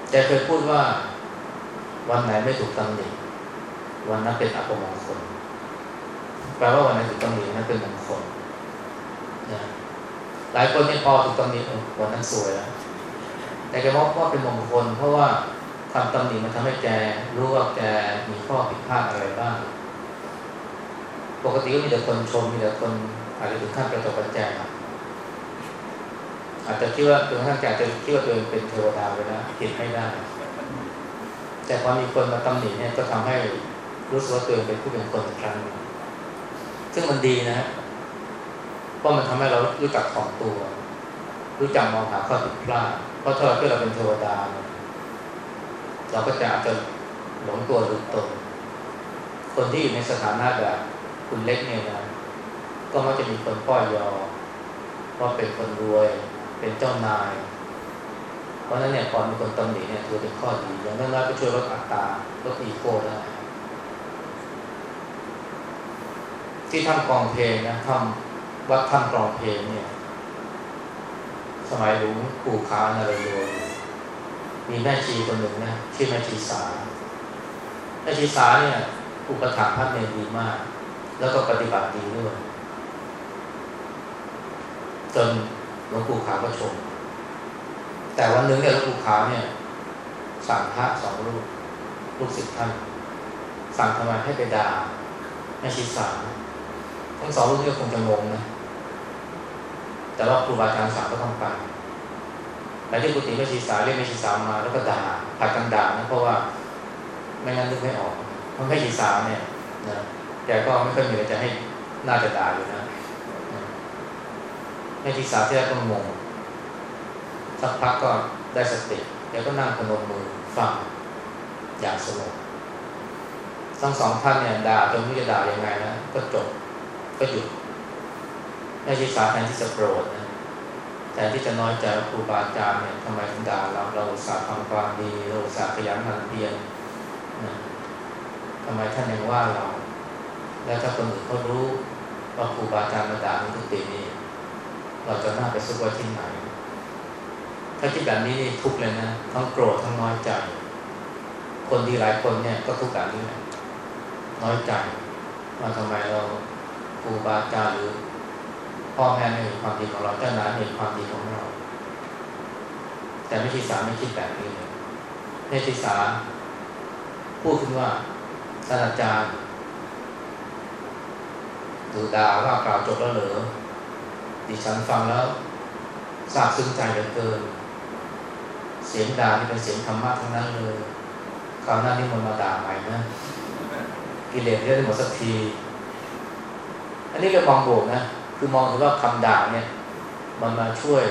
Speaker 1: แกเคยพูดว่าวันไหนไม่ถูกตำหนิวันนั้นเป็นอัปมงคลแปลว่าวันไหนถูกตำหนินั้นเป็นมงคลนะหลายคนเนี่พอถูกตำหนิวันนั้นสวยแล้วแต่แกบอกว่าเป็นมงคล เพราะว่าคำตำหนิมันทำให้แกรู้ว่าแกมีข้อผิดพลาดอะไรบ้าง ปกติก็มีแต่คนชมมีแต่คนอาจจะถึงขั้นไปตกประแจอาจจะคิดว่าตัวท่านแกจะคิดว่าตัวเองเป็นเทวดาไปแล้วผิดไม่ได้ แต่พอมีคนมาตำหนิเนี่ยก็ทำให้รู้สึกว่าตัวเองเป็นผู้เป็นคนอีกครั้งซึ่งมันดีนะเพราะมันทำให้เรารู้จักของตัว รู้จักมองหาข้อผิดพลาดเพราะถ้าเราคิดเราเป็นเทวดา เราก็จะอาจจะหลงตัวหลุดตนคนที่อยู่ในสถานะแบบ คุณเล็กเนี่ยนะก็มักจะมีคนป้อยอ เพราะเป็นคนรวย เป็นเจ้านาย เพราะนั้นเนี่ยพอมีคนตำหนิเนี่ยถือเป็นข้อดีอย่างนั้นก็ช่วยลดอัตราลดอีโก้ได้ที่ทำกองเพลงนะทำวัดทำกองเพลงเนี่ย สมัยหลวงปู่ค้านาราโยมีแม่ชีคนหนึ่งนะชื่อแม่ชีสาแม่ชีสาเนี่ยอุปถัมภ์พระเนรดีมาก แล้วก็ปฏิบัติดีด้วยจนหลวงปู่ขาวก็ชม แต่วันนึงเนี่ยหลวงปู่ขาวเนี่ย สั่งพระสองรูปลูกศิษย์ท่าน สั่งทำไมให้ไปด่าแม่ชีสาทั้งสองรูปนี่คงจะงงนะแต่ว่าครูบาอาจารย์สั่งก็ต้องไปไปที่กุฏิแม่ชีสาเรียกแม่ชีสามาแล้วก็ด่าผัดกันด่านะเพราะว่าไม่งั้นนึกไม่ออกเพราะแม่ชีสาเนี่ยนะ แกก็ไม่เคยมีอะไรจะให้น่าจะด่าอยู่นะแม่ชีสาวที่แรกก็งงสักพักก็ได้สติแล้วก็นั่งพนมมือฟังอย่างสงบทั้งสองท่านเนี่ยด่าจนไม่จะด่ายังไงนะก็จบก็หยุดแม่ชีสาวแทนที่จะโกรธนะแทนที่จะน้อยใจครูบาอาจารย์เนี่ยทำไมถึงด่าเราเราสาทำความดีเราสาขยันหมั่นเพียรนะทำไมท่านยังว่าเรา แล้วถ้าคนอื่นเขารู้ว่าครูบาอาจารย์มาด่าในทุกตีนี้ เราจะน่าไปซุกไว้ที่ไหน ถ้าคิดแบบนี้นี่ทุกเลยนะ ทั้งโกรธทั้งน้อยใจ คนดีหลายคนเนี่ยก็ทุกแบบนี้แหละน้อยใจว่าทำไมเราครูบาอาจารย์หรือพ่อแม่ไม่เห็นความดีของเราเจ้านายเห็นความดีของเรา แต่ไม่ชีสาไม่คิดแบบนี้เลยไม่ชีสาพูดขึ้นว่าท่านอาจารย์ ดูดาว่ากล่าวจบแล้วเหรอดิฉันฟังแล้วซาบซึ้งใจเหลือเกิน เสียงด่านี่เป็นเสียงธรรมะทั้งนั้นเลยคราวหน้านี่มันมาด่าใหม่นะกิเลสจะได้หมดสักที อันนี้ก็มองโบกนะ คือมองถึงว่าคำด่าเนี่ย มันมาช่วย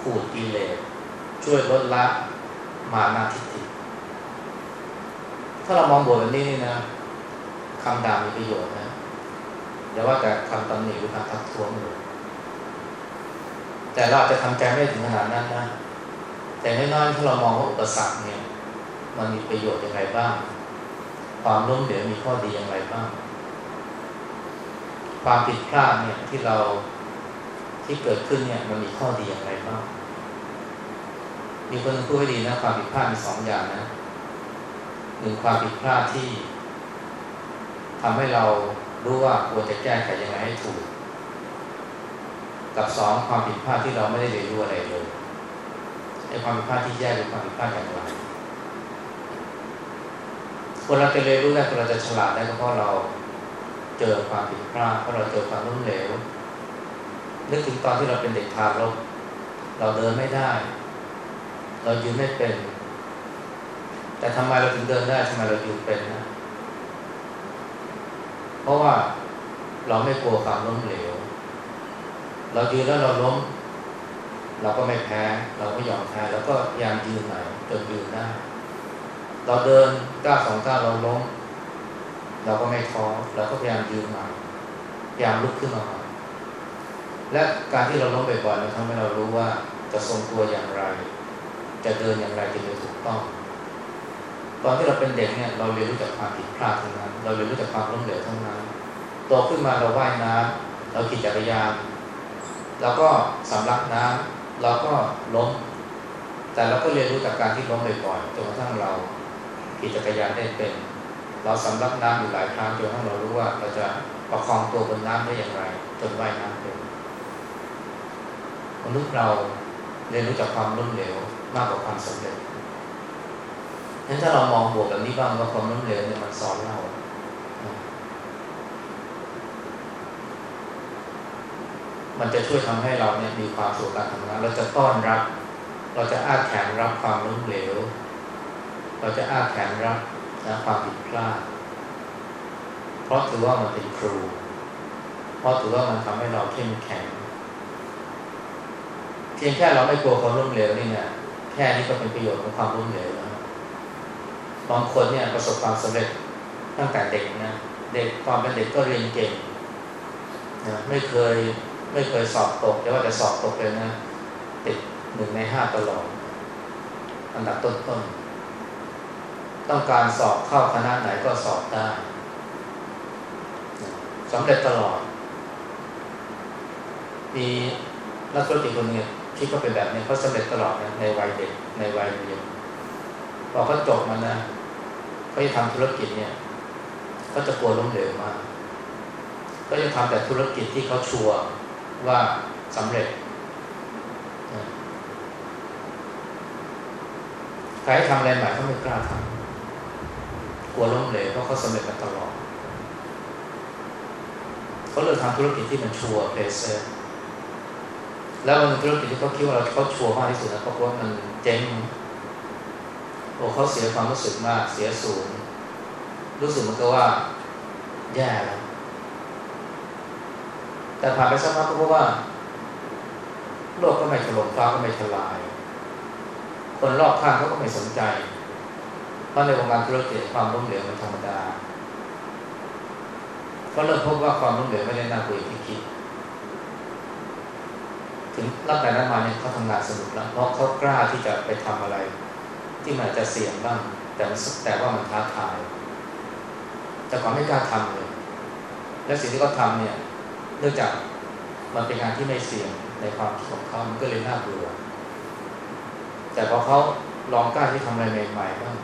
Speaker 1: ขูดกิเลสช่วยลดละมานาทิฏฐิถ้าเรามองบวกแบบนี้นี่นะคำด่ามีประโยชน์นะ อย่าว่าแต่คำตำหนิหรือคำทักท้วงเลยแต่เราจะทำใจไม่ถึงขนาดนั้นนะแต่น้อยๆถ้าเรามองว่าอุปสรรคเนี่ย มันมีประโยชน์อย่างไรบ้าง ความล้มเหลวมีข้อดีอย่างไรบ้าง ความผิดพลาดเนี่ยที่เราที่เกิดขึ้นเนี่ยมันมีข้อดีอย่างไรบ้าง มีคนพูดให้ดีนะความผิดพลาดมีสองอย่างนะหนึ่งความผิดพลาดที่ทำให้เรา รู้ว่าควรจะแก้ไขยังไงให้ถูก กับสองความผิดพลาดที่เราไม่ได้เรียนรู้อะไรเลยไอ้ความผิดพลาดที่แย่เป็นความผิดพลาดอย่างไรคนเราจะเรียนรู้ได้คนเราจะฉลาดได้ก็เพราะเราเจอความผิดพลาดเพราะเราเจอความล้มเหลวนึกถึงตอนที่เราเป็นเด็กทารกเราเดินไม่ได้ เรายืนไม่เป็น แต่ทำไมเราถึงเดินได้ทำไมเรายืนเป็นนะ เพราะว่าเราไม่กลัวความล้มเหลว เรายืนแล้วเราล้ม เราก็ไม่แพ้ เราก็ยอมแพ้แล้วก็ยามยืนใหม่จนยืนได้ เราเดินก้าวสองก้าวเราล้ม เราก็ไม่ท้อเราก็พยายามยืนใหม่พยายามลุกขึ้นมาใหม่และการที่เราล้มบ่อยๆมันทำให้เรารู้ว่าจะทรงตัวอย่างไร จะเดินอย่างไรจึงจะถูกต้อง ตอนที่เราเป็นเด็กเนี่ยเราเรียนรู้จากความผิดพลาดทั้งนั้น เราเรียนรู้จากความล้มเหลวทั้งนั้นโตขึ้นมาเราว่ายน้ำเราขี่จักรยานเราก็สำลักน้ำเราก็ล้ม แต่เราก็เรียนรู้จากการที่ล้มบ่อยๆจนกระทั่งเราขี่จักรยานได้เป็น เราสำลักน้ำอยู่หลายครั้งจนกระทั่งเรารู้ว่าเราจะประคองตัวบนน้ำได้อย่างไร จนว่ายน้ำเป็นมนุษย์เราเรียนรู้จากความล้มเหลวมากกว่าความสำเร็จ นั้นถ้าเรามองบวกแบบนี้บ้างว่าความล้มเหลวเนี่ยมันสอนเรามันจะช่วยทำให้เราเนี่ยมีความสุขการทำงานเราจะต้อนรับ เราจะอ้าแขนรับความล้มเหลว เราจะอ้าแขนรับนะความผิดพลาด เพราะถือว่ามันเป็นครู เพราะถือว่ามันทำให้เราเข้มแข็ง เพียงแค่เราไม่กลัวความล้มเหลวนี่เนี่ยแค่นี้ก็เป็นประโยชน์ของความล้มเหลว บางคนเนี่ยประสบความสำเร็จตั้งแต่เด็กนะเด็กตอนเป็นเด็กก็เรียนเก่งนะไม่เคยไม่เคยสอบตกแต่ว่าจะสอบตกเลยนะติดหนึ่งในห้าตลอดอันดับต้นๆตต้องการสอบเข้าคณะไหนก็สอบได้สำเร็จตลอด มีนักธุรกิจคนนึงคิดว่าเป็นแบบนี้เขาสำเร็จตลอดนะในวัยเด็กในวัยเรียน พอเขาจบมานนะเขาจะทำธุรกิจเนี่ยเขาจะกลัวล้มเหลวมาก ก็จะทำแต่ธุรกิจที่เขาชัวร์ว่าสำเร็จใครทำอะไรใหม่เขาไม่กล้าทำกลัวล้มเหลวเพราะเขาสำเร็จมาตลอดเขาเลยทำธุรกิจที่มันชัวร์เพเซอร์แล้วมันธุรกิจที่เขาคิดว่าเราเขาชัวร์มากที่สุดนะเพราะว่ามันเจ๊ง โอ้เขาเสียความรู้สึกมากเสียศูนย์รู้สึกมันก็ว่าแย่แล้วแต่ผ่านไปสักพักก็พบว่า โลกก็ไม่ถล่มฟ้าก็ไม่ทลาย คนรอบข้างเขาก็ไม่สนใจ เพราะในวงการธุรกิจความล้มเหลวมันธรรมดาก็เริ่มพบว่าความล้มเหลวไม่ได้น่ากลัวที่คิด ถึงรับแต่นั้นมาเนี่ยเขาทำงานสนุกแล้วเพราะเขากล้าที่จะไปทำอะไร ที่มันจะเสี่ยงบ้าง แต่แต่ว่ามันท้าทาย แต่ก่อนไม่กล้าทำเลย และสิ่งที่เขาทาเนี่ยเนื่องจากมันเป็นงานที่ไม่เสี่ยงในความคิดของเขามันก็เลยน่าเบื่อแต่พอเขาลองกล้าที่ทำอะไรใหม่ๆบ้าง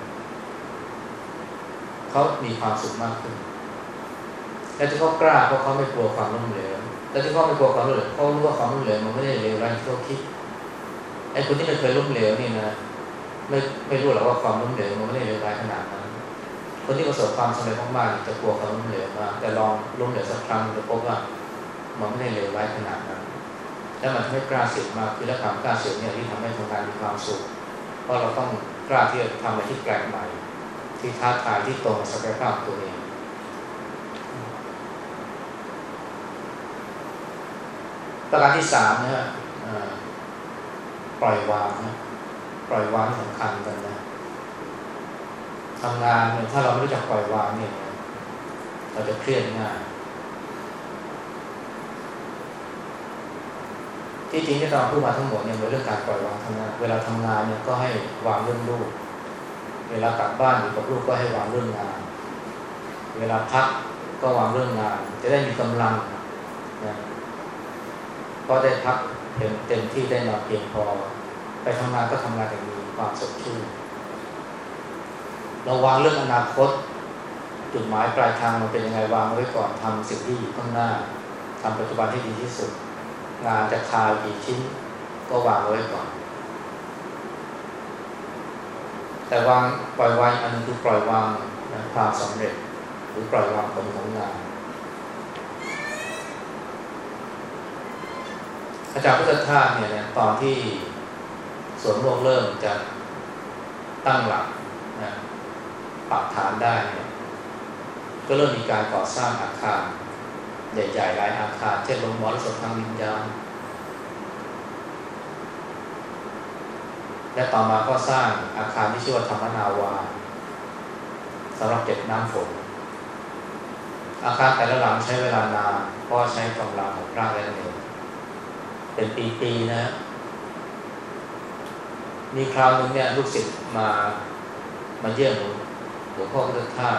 Speaker 1: เขามีความสุขมากขึ้น และที่เขากล้าเพราะเขาไม่กลัวความล้มเหลวและที่เขาไม่กลัวความล้มเหลวเขารู้ว่าความล้มเหลวมันไม่ได้เลวร้ายที่เขาคิดไอ้คนที่ไม่เคยล้มเหลวนี่นะ ไม่ไม่รู้หรอกว่าความล้มเหลวมันไม่ได้เลวร้ายขนาดนั้น คนที่ประสบความสำเร็จมากๆจะกลัวความล้มเหลวมากแต่ลองล้มเหลวสักครั้งจะพบว่ามันไม่ได้เลวร้ายขนาดนั้น และมันทำให้กล้าเสี่ยงมากคือและความกล้าเสี่ยงเนี่ยที่ทำให้ทำงานมีความสุข เพราะเราต้องกล้าที่จะทำอะไรที่แปลกใหม่ ที่ท้าทายที่ตรงศักยภาพตัวเองประการที่สามนะฮะปล่อยวางนะ ปล่อยวางสำคัญกันนะทำงานเนี่ยถ้าเราไม่รู้จักปล่อยวางเนี่ย เราจะเครียดง่ายที่จริงที่เราพูดมาทั้งหมดเนี่ยเป็นเรื่องการปล่อยวางทำงานเวลาทำงานเนี่ยก็ให้วางเรื่องลูก เวลากลับบ้านอยู่กับลูกก็ให้วางเรื่องงาน เวลาพักก็วางเรื่องงาน จะได้มีกำลังนะก็ได้พักเต็มเต็มที่ได้นอนเพียงพอ ทำงานก็ทำงานอย่างมีความสดชื่นเราวางเรื่องอนาคต จุดหมายปลายทางมันเป็นยังไงวางไว้ก่อนทำสิ่งที่อยู่ข้างหน้าทำปัจจุบันให้ดีที่สุด งานจะคากี่ชิ้น ก็วางไว้ก่อน แต่วางปล่อยวางอันนึงคือปล่อยวางความสำเร็จ หรือปล่อยวางผลของงานอาจารย์พุทธทาสเนี่ยตอนที่ สวนโลกเริ่มจะตั้งหลักนะปักฐานได้เนี่ยก็เริ่มมีการก่อสร้างอาคารใหญ่ๆหลายอาคาร เช่นโรงหมอรสพทางวิญญาณและต่อมาก็สร้างอาคารที่ชื่อว่าธรรมนาวาสำหรับเก็บน้ำฝน อาคารแต่ละหลังใช้เวลานานเพราะใช้กำลังของร่างและเองเป็นปีๆนะ มีคราวนึงเนี่ยลูกศิษย์มามาเยี่ยมหลวงพ่อพุทธทาส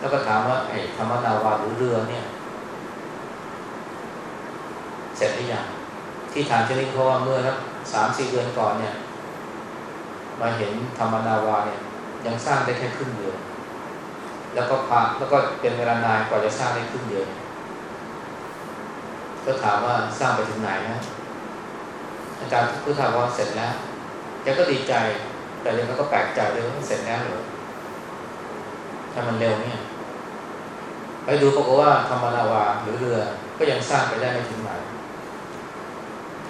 Speaker 1: แล้วก็ถามว่าไอ้ธรรมนาวาหรือเรือเนี่ย เสร็จหรือยังที่ถามเช่นนี้เพราะว่าเมื่อสักสามสี่เดือนก่อนเนี่ย มาเห็นธรรมนาวาเนี่ย ยังสร้างได้แค่ครึ่งเดือนแล้วก็พาแล้วก็เป็นเวลานานกว่าจะสร้างได้ครึ่งเดือนก็ถามว่าสร้างไปถึงไหนนะอาจารย์พุทธาว่าเสร็จแล้ว แกก็ดีใจ แต่ยังก็แปลกใจเลยว่าเสร็จแล้วเหรอถ้ามันเร็วเนี่ย ไปดูปรากฏว่าธรรมนาวาหรือเรือก็ยังสร้างไปได้ไม่ถึงไหน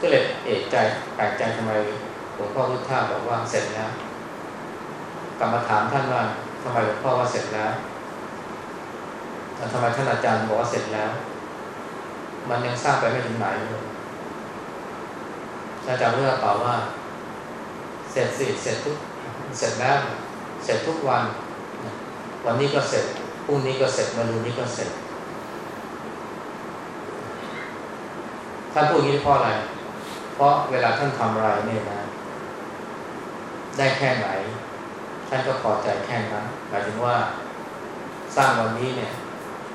Speaker 1: ก็เลยเอกใจแปลกใจทำไมหลวงพ่อพุทธาบอกว่าเสร็จแล้วกลับมาถามท่านว่าทำไมหลวงพ่อว่าเสร็จแล้วทำไมท่านอาจารย์บอกว่าเสร็จแล้ว มันยังสร้างไปไม่ถึงไหนเลยอาจารย์เลือกตอบว่า เสร็จสิเสร็จทุกเสร็จแล้วเสร็จทุกวัน วันนี้ก็เสร็จพรุ่งนี้ก็เสร็จมะรืนนี้ก็เสร็จท่านพูดอย่างนี้เพราะอะไร เพราะเวลาท่านทำอะไรเนี่ยนะ ได้แค่ไหน ท่านก็พอใจแค่นั้นหมายถึงว่าสร้างวันนี้เนี่ย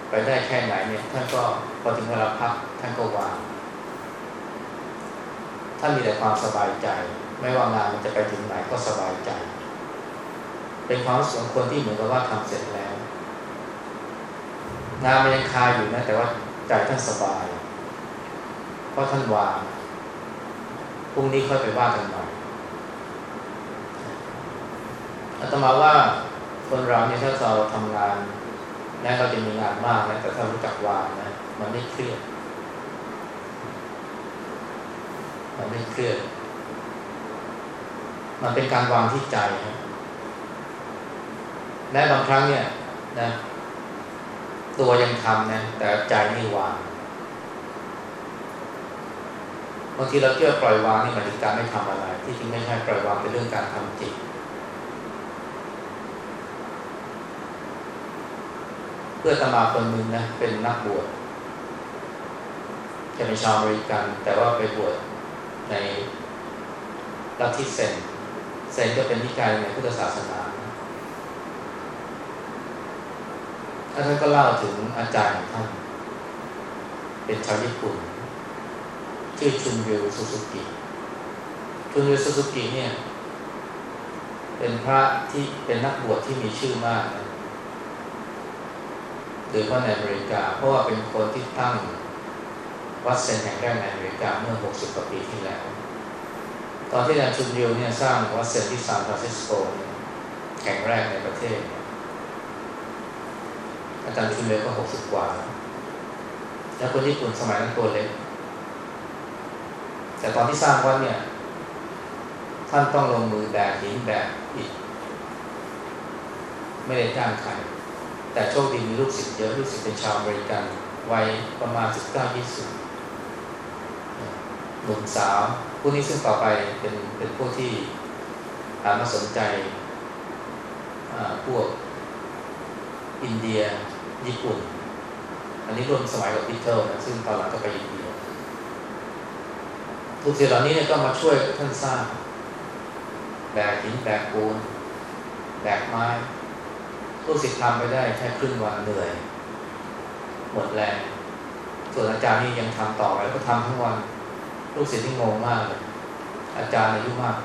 Speaker 1: ไปได้แค่ไหนเนี่ย ท่านก็พอถึงเวลาพัก ท่านก็วาง ท่านมีแต่ความสบายใจ ไม่ว่างานมันจะไปถึงไหนก็สบายใจ เป็นความสมควรที่เหมือนกับว่าทำเสร็จแล้ว งานมันยังคาอยู่นะแต่ว่าใจท่านสบาย เพราะท่านวางพรุ่งนี้ค่อยไปว่ากันใหม่อาตมาว่าคนเราเนี่ยถ้าเราทำงานแม้เราจะมีงานมากนะแต่ถ้ารู้จักวางนะมันไม่เครียดมันไม่เครียด มันเป็นการวางที่ใจนะแม้บางครั้งเนี่ยนะ ตัวยังทำนะแต่ใจไม่วางบางทีเราเชื่อปล่อยวางนี่หมายถึงการไม่ทำอะไร ที่จริงไม่ใช่ปล่อยวางเป็นเรื่องการทำจิต เพื่อตมาคนหนึ่งนะเป็นนักบวชจะเป็นชาวอเมริกัน แต่ว่าไปบวชในลัทธิเซน ซนก็เป็นนิกายในพุทธศาสนาท่านก็เล่าถึงอาจารย์ของท่าน เป็นชาวญี่ปุ่น ชื่อชุนวิวสุสุกิชุนวิวสุสุกิเนี่ยเป็นพระที่เป็นนักบวชที่มีชื่อมากนะโดยเฉพาะในอเมริกา เพราะว่าเป็นคนที่ตั้งวัดเซนแห่งแรกในอเมริกาเมื่อ 60 กว่าปีที่แล้ว ตอนที่อาจารย์ชุนวิวเนี่ยสร้างวัดเซนที่ซานฟรานซิสโกแห่งแรกในประเทศ อาจารย์ชุนวิวก็60กว่า แล้วคนญี่ปุ่นสมัยนั้นตัวเล็ก แต่ตอนที่สร้างวัดเนี่ย ท่านต้องลงมือแบกหินแบกอิฐไม่ได้จ้างใคร แต่โชคดีมีลูกศิษย์เยอะลูกศิษย์เป็นชาวอเมริกันวัยประมาณสิบเก้ายี่สิบหนุ่มสาว ผู้นี้ซึ่งต่อไปเป็นเป็นพวกที่หามาสนใจพวกอินเดียญี่ปุ่น อันนี้ร่วมสมัยกับพีเตอร์นะซึ่งตอนหลังก็ไปอินเดียทุกสิ่งเหล่านี้เนี่ยก็มาช่วยท่านสร้างแบกหินแบกปูนแบกไม้ลูกศิษย์ทำไปได้แค่ครึ่งวันเหนื่อย หมดแรงส่วนอาจารย์นี่ยังทำต่อแล้วก็ทำทั้งวัน ลูกศิษย์ที่งงมากเลยอาจารย์อายุมาก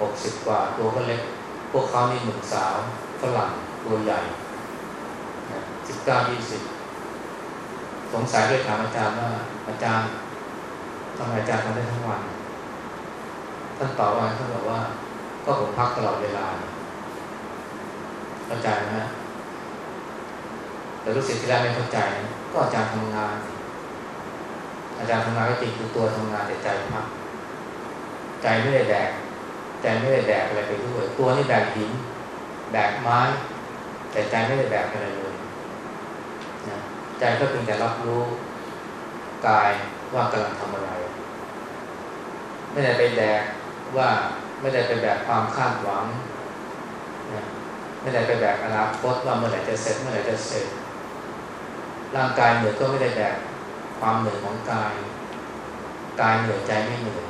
Speaker 1: หกสิบกว่าตัวก็เล็ก พวกเขานี่หนุ่มสาวฝรั่งตัวใหญ่สิบเก้ายี่สิบสงสัยเลยถามอาจารย์ว่าอาจารย์ทำไมอาจารย์ทำได้ทั้งวัน ท่านตอบว่าท่านบอกว่า ก็ผมพักตลอดเวลาเข้าใจไหมฮะแต่รู้สึกที่แรกไม่เข้าใจ ก็อาจารย์ทำงาน อาจารย์ทำงานก็จริงคือตัวทำงานแต่ใจพักใจไม่ได้แดกใจไม่ได้แดกอะไรไปด้วยตัวนี่แบกหินแบกไม้ แต่ใจไม่ได้แบกอะไรเลยนะใจก็เพียงแต่รับรู้กายว่ากำลังทำอะไร ไม่ได้ไปแดกว่าไม่ได้ไปแบกความคาดหวังนะไม่ได้ไปแบกอนาคตว่าเมื่อไหร่จะเสร็จเมื่อไหร่จะเสร็จ ร่างกายเหนื่อยก็ไม่ได้แบก ความเหนื่อยของกาย กายเหนื่อยใจไม่เหนื่อย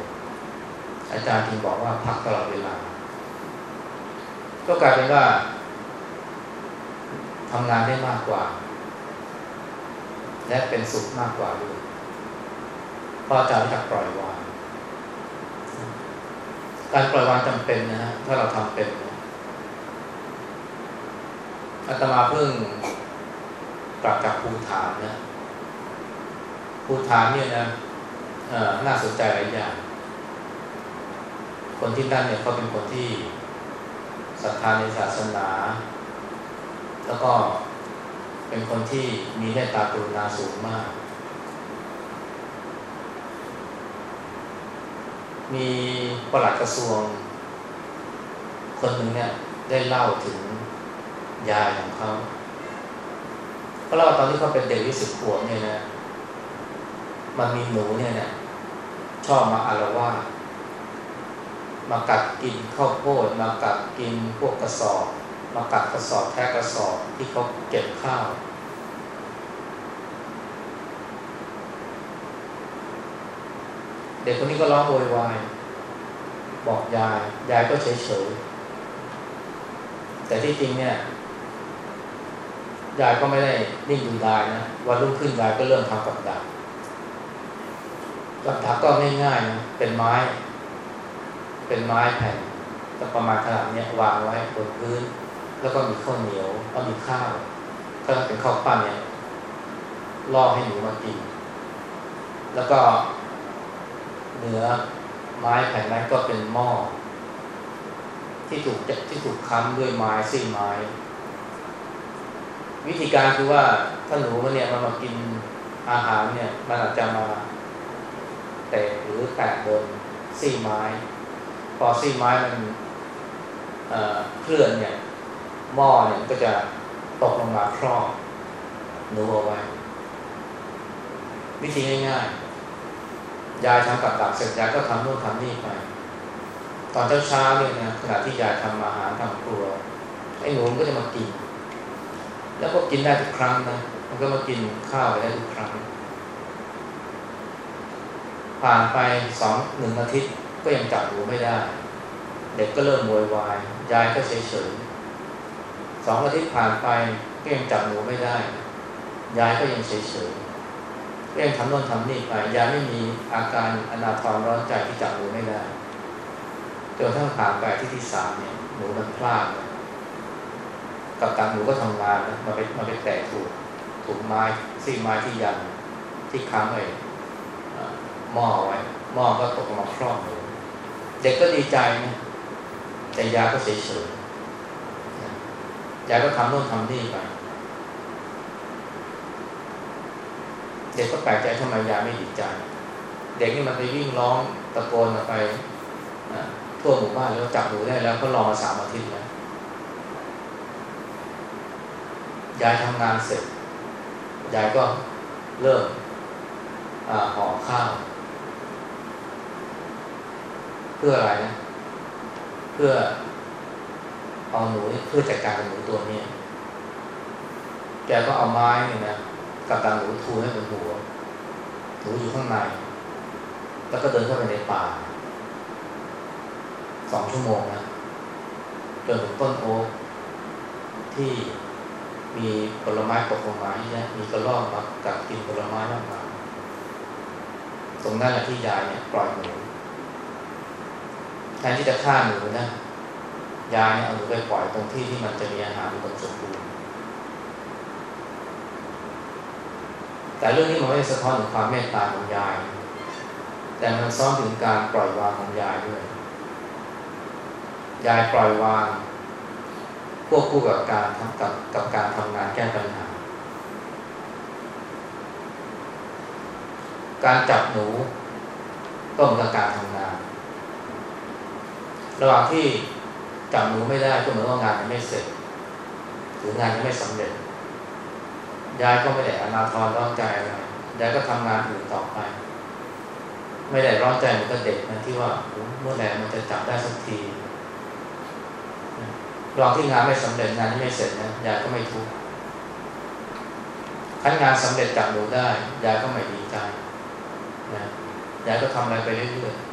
Speaker 1: อาจารย์จึงบอกว่าพักตลอดเวลา ก็กลายเป็นว่าทำงานได้มากกว่า และเป็นสุขมากกว่าด้วยเพราะอาจารย์รู้จักปล่อยวาง การปล่อยวางจำเป็นนะฮะถ้าเราทำเป็นอาตมาเพิ่งกลับจากภูฐานนะ ภูฐานเนี่ยนะน่าสนใจหลายอย่าง คนที่นั่นเนี่ยเขาเป็นคนที่ศรัทธาในศาสนา แล้วก็เป็นคนที่มีเมตตากรุณาสูงมาก มีประหลัดกระทรวง คนหนึ่งเนี่ยได้เล่าถึงยายของเขาเพราะเราตอนที่เขาเป็นเด็กวิสิบขวบเนี่ยนะ มันมีหนูเนี่ยนะชอบมาอารวาสมากัดกินข้าวโพดมากัดกินพวกกระสอบ มากัดกระสอบแค่กระสอบที่เขาเก็บข้าวเด็กคนนี้ก็ร้องโวยวายบอกยาย ยายก็เฉยเฉยแต่ที่จริงเนี่ย ยายก็ไม่ได้นิ่งดูดายนะ วันรุ่งขึ้นยายก็เริ่มทำกับดัก กับดักก็ง่ายๆนะเป็นไม้ เป็นไม้แผ่นก็ประมาณขนาดนี้วางไว้บนพื้น แล้วก็มีข้าวเหนียวแล้วมีข้าวก็เป็นข้าวปั้นเนี่ยล่อให้หนูมากิน แล้วก็เนื้อไม้แผ่นนั้นก็เป็นหม้อที่ถูกที่ถูกค้ำด้วยไม้ซี่ไม้ วิธีการคือว่าถ้าหนูมันเนี่ยมันมากินอาหารเนี่ย มันอาจจะมา เตะหรือแตะบนซี่ไม้ พอซี่ไม้มันเคลื่อนเนี่ยหม้อเนี่ยก็จะตกลงมาครอบหนูเอาไว้ วิธีง่ายๆ ยายทำกับดักเสร็จยายก็ทำนู่นทำนี่ไป ตอนเช้าๆเนี่ยนะขณะที่ยายทำอาหารทำครัวไอ้หนูมันก็จะมากิน แล้วก็กินได้ทุกครั้งนะมันก็มากินข้าวไปได้ทุกครั้ง ผ่านไปสองหนึ่งอาทิตย์ก็ยังจับหนูไม่ได้ เด็กก็เริ่มโวยวายยายก็เฉยเฉยสองอาทิตย์ผ่านไปก็ยังจับหนูไม่ได้ ยายก็ยังเฉยเฉยก็ยังทำโน่นทำนี่ไปยายไม่มีอาการอนาถรร้อนใจที่จับหนูไม่ได้จนทั้งผ่านไปที่ที่สามเนี่ยหนูมันพลาดกับตังหนูก็ทำงานนะมาไปมาไปแตะถูกถูกไม้ซี่ไม้ที่ยันที่ค้างไว้ หม้อไว้หม้อก็ตกมาครอบหนูเด็กก็ดีใจนะแต่ยาก็เฉยเฉยยาก็ทำโน่นทำนี่ไปเด็กก็แปลกใจทำไมยาไม่ดีใจ เด็กนี่มันไปวิ่งร้องตะโกนออกไปทั่วหมู่บ้านแล้วจับหนูได้แล้วก็รอมาสามอาทิตย์แล้วยายทำงานเสร็จยายก็เริ่มห่อข้าว เพื่ออะไรนะเพื่อเอาหนูเพื่อจัดการกับหนูตัวนี้แกก็เอาไม้เนี่ยนะกับตังหนูทูให้บนหัวหนูอยู่ข้างใน แล้วก็เดินเข้าไปในป่าสองชั่วโมงนะจนถึงต้นโอ๊กที่มีผลไม้ตกลงมาเนี่ยมีกระรอกมากัดกินผลไม้มากมายตรงนั้นแหละที่ยายเนี่ยปล่อยหนู แทนที่จะฆ่าหนูนะยายเนี่ยเอาหนูไปปล่อยตรงที่ที่มันจะมีอาหารอุดมสมบูรณ์แต่เรื่องนี้มันไม่สะท้อนถึงความเมตตาของยาย แต่มันซ้อนถึงการปล่อยวางของยายด้วย ยายปล่อยวางควบคู่กับการทำกับกับการทำงานแก้ปัญหา การจับหนูก็เหมือนกับการทำงาน ระหว่างที่จับหนูไม่ได้ก็เหมือนว่างานยังไม่เสร็จหรืองานยังไม่สำเร็จยายก็ไม่ได้อนาทรร้อนใจอะไรยายก็ทำงานอื่นต่อไป ไม่ได้ร้อนใจเหมือนกับเด็กนะที่ว่าเมื่อไหร่มันจะจับได้สักทีรองที่งานไม่สำเร็จงานที่ไม่เสร็จนะยายก็ไม่ทุกข์ขั้นงานสำเร็จจับหนูได้ยายก็ไม่ดีใจนะยายก็ทำอะไรไปเรื่อยๆ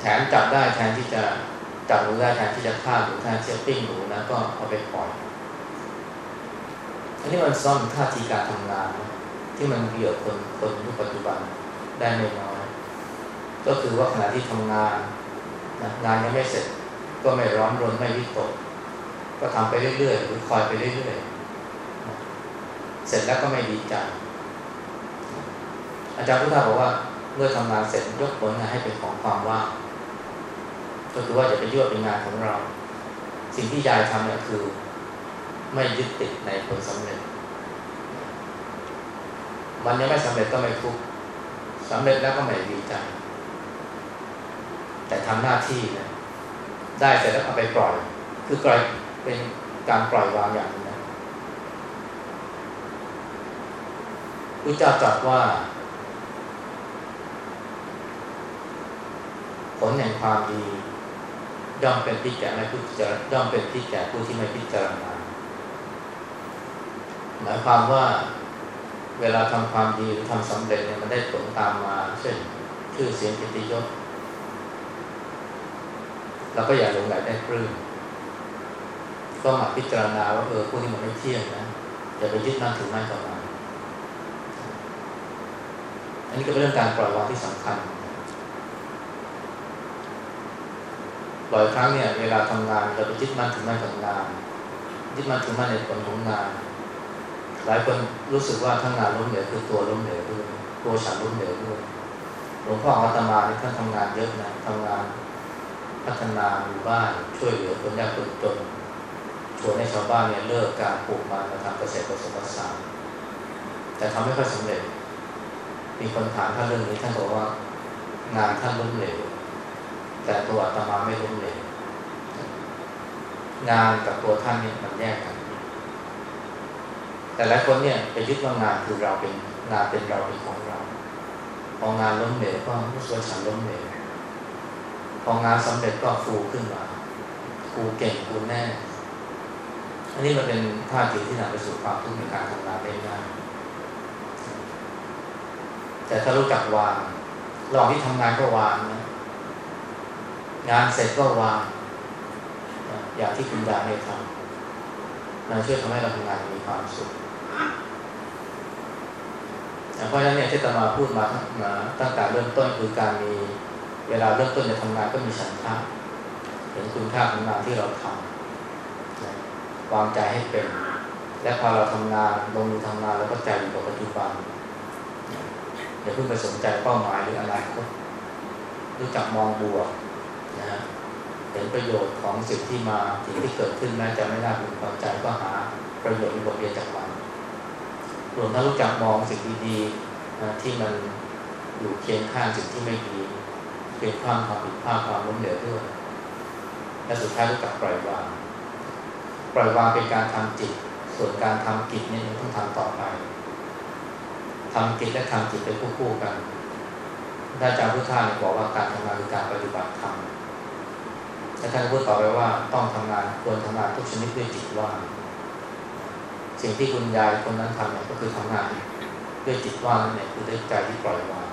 Speaker 1: แถมจับได้แทนที่จะจับหนูได้แทนที่จะฆ่าหนูแทนที่จะปิ้งหนูนะก็เอาไปปล่อยอันนี้มันซ่อนท่าทีการทำงานนะที่มันเกี่ยวคนคนยุคปัจจุบันได้ไม่น้อย ก็คือว่าขณะที่ทำงานนะงานยังไม่เสร็จก็ไม่ร้อนรนไม่วิตก ก็ทำไปเรื่อยๆหรือคอยไปเรื่อยๆเสร็จแล้วก็ไม่ดีใจอาจารย์พุทธาบอกว่าเมื่อทำงานเสร็จยกผลงานให้เป็นของความว่าง ก็คือว่าอย่าไปยั่วเป็นงานของเรา สิ่งที่ยายทำเนี่ยคือ ไม่ยึดติดในผลสำเร็จ มันยังไม่สำเร็จก็ไม่ทุกข์สำเร็จแล้วก็ไม่ดีใจ แต่ทำหน้าที่นะได้เสร็จแล้วเอาไปปล่อย คือกล่อยเป็นการปล่อยวางอย่างนึงนะพระเจ้าตรัสว่า ผลแห่งความดี ย่อมเป็นพิจารณาผู้จะย่อมเป็นพิจารผู้ที่ไม่พิจารณาหมายความว่าเวลาทำความดีหรือทำสำเร็จเนี่ยมันได้ผลตามมา เช่นชื่อเสียงกิตยศเราก็อย่าหลงไหลได้ปลื้มก็มาพิจารณาว่าเออพวกนี้มันไม่เที่ยงนะอย่าไปยึดมั่นถือมั่นกับมันอันนี้ก็เป็นเรื่องการปล่อยวางที่สำคัญ บ่อยครั้งเนี่ยเวลาทำงานเราไปยึดมั่นถือมั่นกับงานยึดมั่นถือมั่นในผลของงาน หลายคนรู้สึกว่าทั้งงานล้มเหลวคือตัวล้มเหลวด้วยตัวฉันล้มเหลวด้วยหลวงพ่ออาตมาเนี่ยท่านทำงานเยอะนะทำงานพัฒนาหมู่บ้านช่วยเหลือคนยากคนจนชวนให้ชาวบ้านเนี่ยเลิกการปลูกมันมาทำเกษตรผสมผสานแต่ทำไม่ค่อยสำเร็จ มีคนถามท่านเรื่องนี้ท่านบอกว่างานท่านล้มเหลว แต่ตัวอาตมาไม่ล้มเหลวงานกับตัวท่านเนี่ยมันแยกกัน แต่หลายคนเนี่ยไปยึดว่างานคือเราเป็นงานเป็นเราเป็นของเรา พองานล้มเหลวก็รู้สึกฉันล้มเหลวพองานสำเร็จก็ฟูขึ้นมาฟูเก่งฟูแน่ อันนี้มันเป็นท่าทีที่นำไปสู่ความทุกข์ในการทำงานได้ง่ายแต่ถ้ารู้จักวางระหว่างที่ทำงานก็วางนะ งานเสร็จก็วางอย่างที่คุณดาเนี่ยทำมันช่วยทำให้เราทำงานมีความสุขเพราะฉะนั้นเนี่ยที่ตมาพูดมาตั้งแต่เริ่มต้นคือการมีเวลาเริ่มต้นจะทำงานก็มีฉันทะเห็นคุณค่าของงานที่เราทำวางใจให้เป็น และพอเราทำงานลงมือทำงานแล้วก็ใจอยู่กับปัจจุบันอย่าเพิ่งไปสนใจเป้าหมายหรืออะไรก็รู้จักมองบวก นะเห็นประโยชน์ของสิ่งที่มาสิ่งที่เกิดขึ้นแม้จะไม่น่าพึงพอใจก็หาประโยชน์ในบทเรียนจากมันรวมทั้งรู้จักมองสิ่งดีๆนะที่มันอยู่เคียงข้างสิ่งที่ไม่ดีเพียงความความผิดพลาดความล้มเหลวด้วยและสุดท้ายรู้จักปล่อยวางปล่อยวางเป็นการทำจิต ส่วนการทำกิจเนี่ยต้องทำต่อไปทำกิจและทำจิตเป็นคู่ๆกันท่านอาจารย์พุทธาเนี่ยบอกว่าการทำงานคือการปฏิบัติธรรม และท่านพูดต่อไปว่าต้องทำงานควรทำงานทุกชนิดด้วยจิตว่าง สิ่งที่คุณยายคนนั้นทำเนี่ยก็คือทำงานด้วยจิตว่างนั่นเองคือด้วยใจที่ปล่อยวาง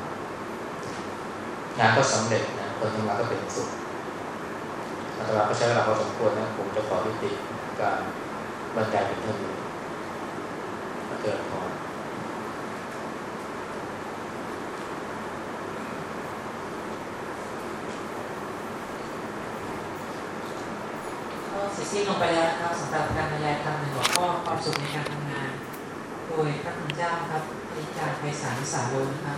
Speaker 1: งานก็สำเร็จนะคนทำงานก็เป็นสุขอาตมาก็ใช้เวลาพอสมควรนะผมจะขอยุติการบรรยายเป็นเท่านี้เกิดพอ
Speaker 2: ก็เสิ้นลงไปแล้วนะครับสำหรับการบรรยายธรรมในหัวข้อความสุขในการทำงาน โดยพระคุณเจ้าครับอาจารย์ไพศาลสาโลนะครับ